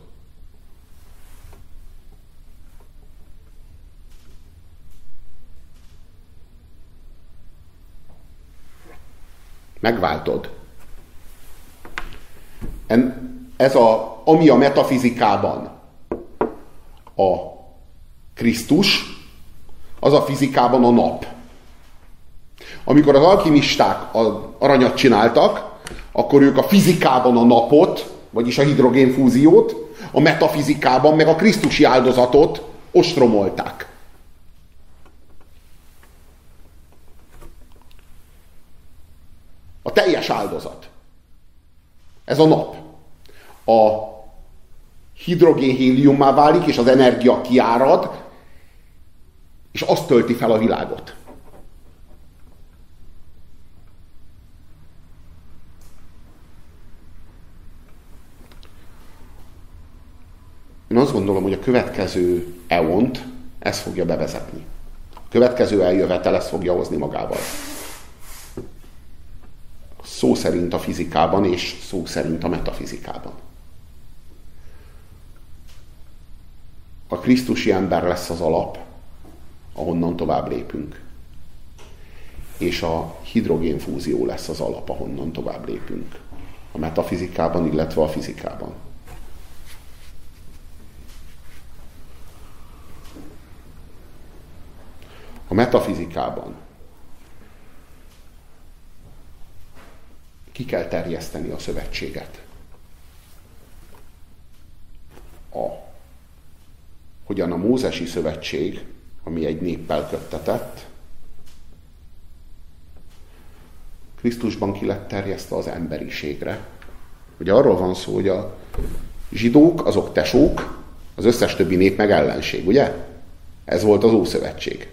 Megváltod. Ez a, ami a metafizikában a Krisztus, az a fizikában a nap. Amikor az alkimisták aranyat csináltak, akkor ők a fizikában a napot, vagyis a hidrogénfúziót, a metafizikában meg a krisztusi áldozatot ostromolták. A teljes áldozat. Ez a nap. A hidrogén héliummá válik, és az energia kiárad, és azt tölti fel a világot. Én azt gondolom, hogy a következő eont ez fogja bevezetni. A következő eljövetel ezt fogja hozni magával. Szó szerint a fizikában, és szó szerint a metafizikában. A Krisztusi ember lesz az alap, ahonnan tovább lépünk. És a hidrogénfúzió lesz az alap, ahonnan tovább lépünk. A metafizikában, illetve a fizikában. A metafizikában ki kell terjeszteni a szövetséget. A, hogyan a Mózesi szövetség, ami egy néppel köttetett, Krisztusban ki lett terjesztve az emberiségre. Ugye arról van szó, hogy a zsidók azok tesók, az összes többi nép meg ellenség, ugye? Ez volt az Ószövetség.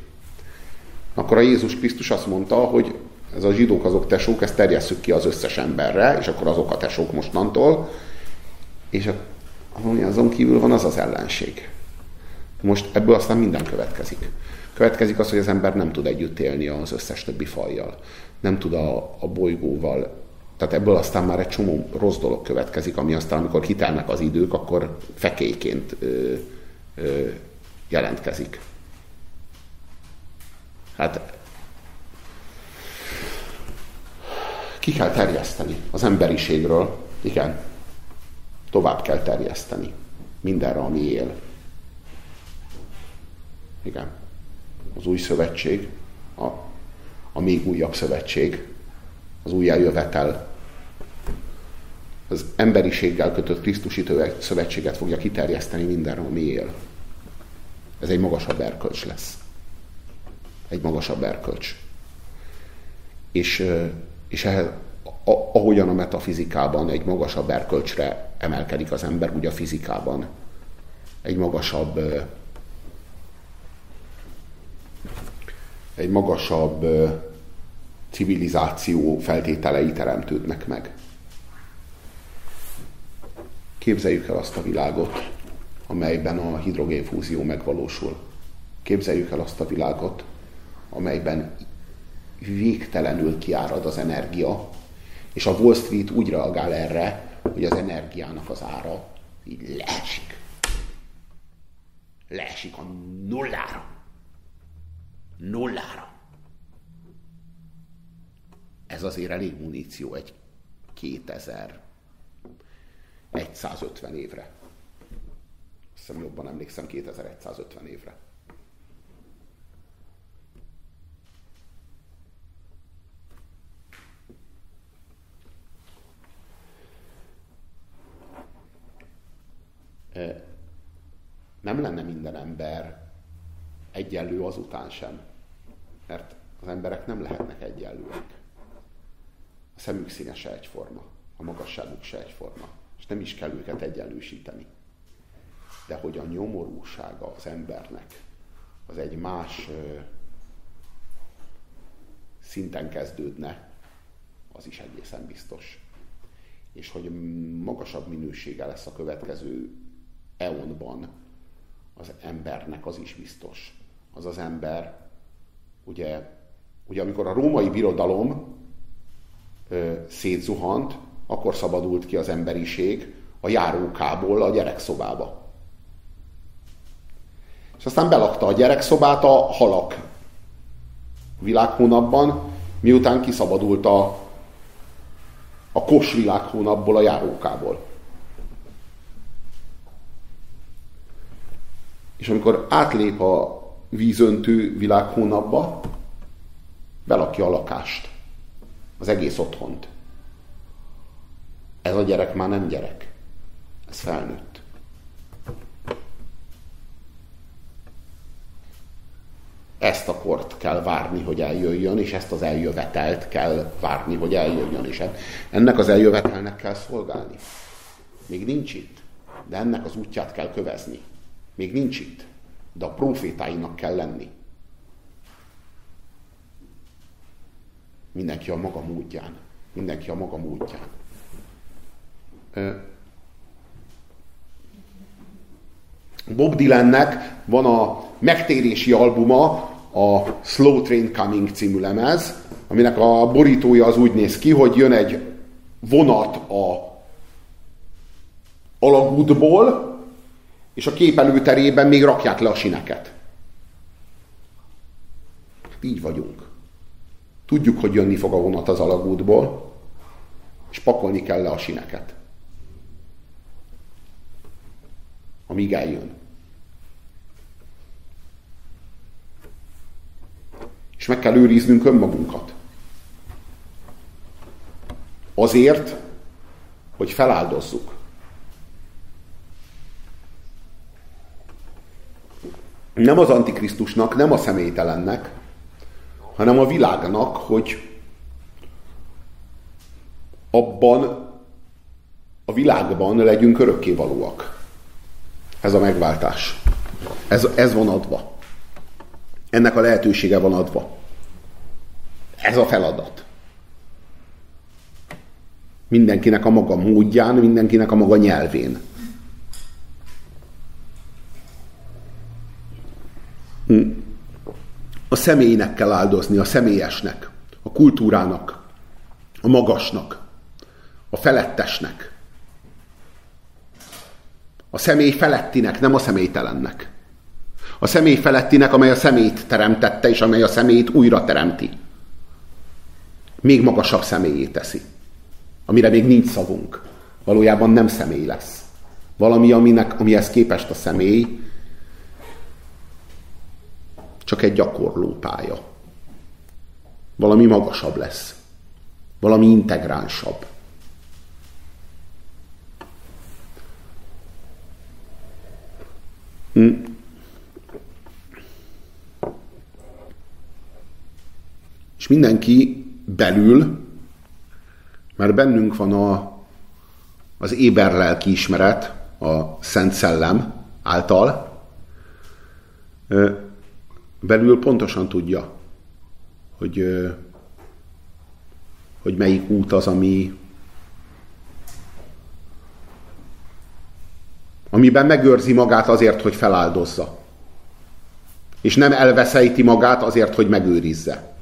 Akkor a Jézus Krisztus azt mondta, hogy ez a zsidók azok tesók, ezt terjesszük ki az összes emberre, és akkor azok a tesók mostantól, és ami azon kívül van, az az ellenség. Most ebből aztán minden következik. Következik az, hogy az ember nem tud együtt élni az összes többi fajjal. Nem tud a, a bolygóval. Tehát ebből aztán már egy csomó rossz dolog következik, ami aztán, amikor kitelnek az idők, akkor fekélyként ö, ö, jelentkezik. Hát ki kell terjeszteni az emberiségről, igen, tovább kell terjeszteni mindenre, ami él. Igen. Az új szövetség, a, a még újabb szövetség, az új eljövetel, az emberiséggel kötött Krisztusi szövetséget fogja kiterjeszteni mindenre, ami él. Ez egy magasabb erkölcs lesz egy magasabb erkölcs. És, és ehhez, ahogyan a metafizikában egy magasabb erkölcsre emelkedik az ember, úgy a fizikában egy magasabb egy magasabb civilizáció feltételei teremtődnek meg. Képzeljük el azt a világot, amelyben a hidrogénfúzió megvalósul. Képzeljük el azt a világot, amelyben végtelenül kiárad az energia, és a Wall Street úgy reagál erre, hogy az energiának az ára így leesik. Leesik a nullára. Nullára. Ez azért elég muníció egy 2150 évre. Azt hiszem jobban emlékszem 2150 évre. nem lenne minden ember egyenlő azután sem. Mert az emberek nem lehetnek egyenlőek. A szemük színe se egyforma, a magasságuk se egyforma, és nem is kell őket egyenlősíteni. De hogy a nyomorúsága az embernek az egy más ö, szinten kezdődne, az is egészen biztos. És hogy magasabb minősége lesz a következő eonban az embernek, az is biztos. Az az ember, ugye, ugye amikor a római birodalom ö, szétzuhant, akkor szabadult ki az emberiség a járókából a gyerekszobába. És aztán belakta a gyerekszobát a halak világhónapban, miután kiszabadult a, a kos világhónapból a járókából. És amikor átlép a vízöntő világhónapba, belakja a lakást, az egész otthont. Ez a gyerek már nem gyerek, ez felnőtt. Ezt a kort kell várni, hogy eljöjjön, és ezt az eljövetelt kell várni, hogy eljöjjön, és ennek az eljövetelnek kell szolgálni. Még nincs itt, de ennek az útját kell kövezni. Még nincs itt, de a profétáinak kell lenni. Mindenki a maga módján. Mindenki a maga módján. Bob Dylannek van a megtérési albuma, a Slow Train Coming című lemez, aminek a borítója az úgy néz ki, hogy jön egy vonat a alagútból, és a kép előterében még rakják le a sineket. Így vagyunk. Tudjuk, hogy jönni fog a vonat az alagútból, és pakolni kell le a sineket. Amíg eljön. És meg kell őriznünk önmagunkat. Azért, hogy feláldozzuk. Nem az Antikrisztusnak, nem a személytelennek, hanem a világnak, hogy abban a világban legyünk örökkévalóak. Ez a megváltás. Ez, ez van adva. Ennek a lehetősége van adva. Ez a feladat. Mindenkinek a maga módján, mindenkinek a maga nyelvén. A személynek kell áldozni, a személyesnek, a kultúrának, a magasnak, a felettesnek. A személy felettinek, nem a személytelennek. A személy felettinek, amely a szemét teremtette, és amely a szemét újra teremti. Még magasabb személyé teszi. Amire még nincs szavunk. Valójában nem személy lesz. Valami, aminek, amihez képest a személy csak egy gyakorlópálya. Valami magasabb lesz. Valami integránsabb. Hm. És mindenki belül, mert bennünk van a, az éber lelki ismeret, a Szent Szellem által, belül pontosan tudja, hogy, hogy melyik út az, ami amiben megőrzi magát azért, hogy feláldozza. És nem elveszejti magát azért, hogy megőrizze.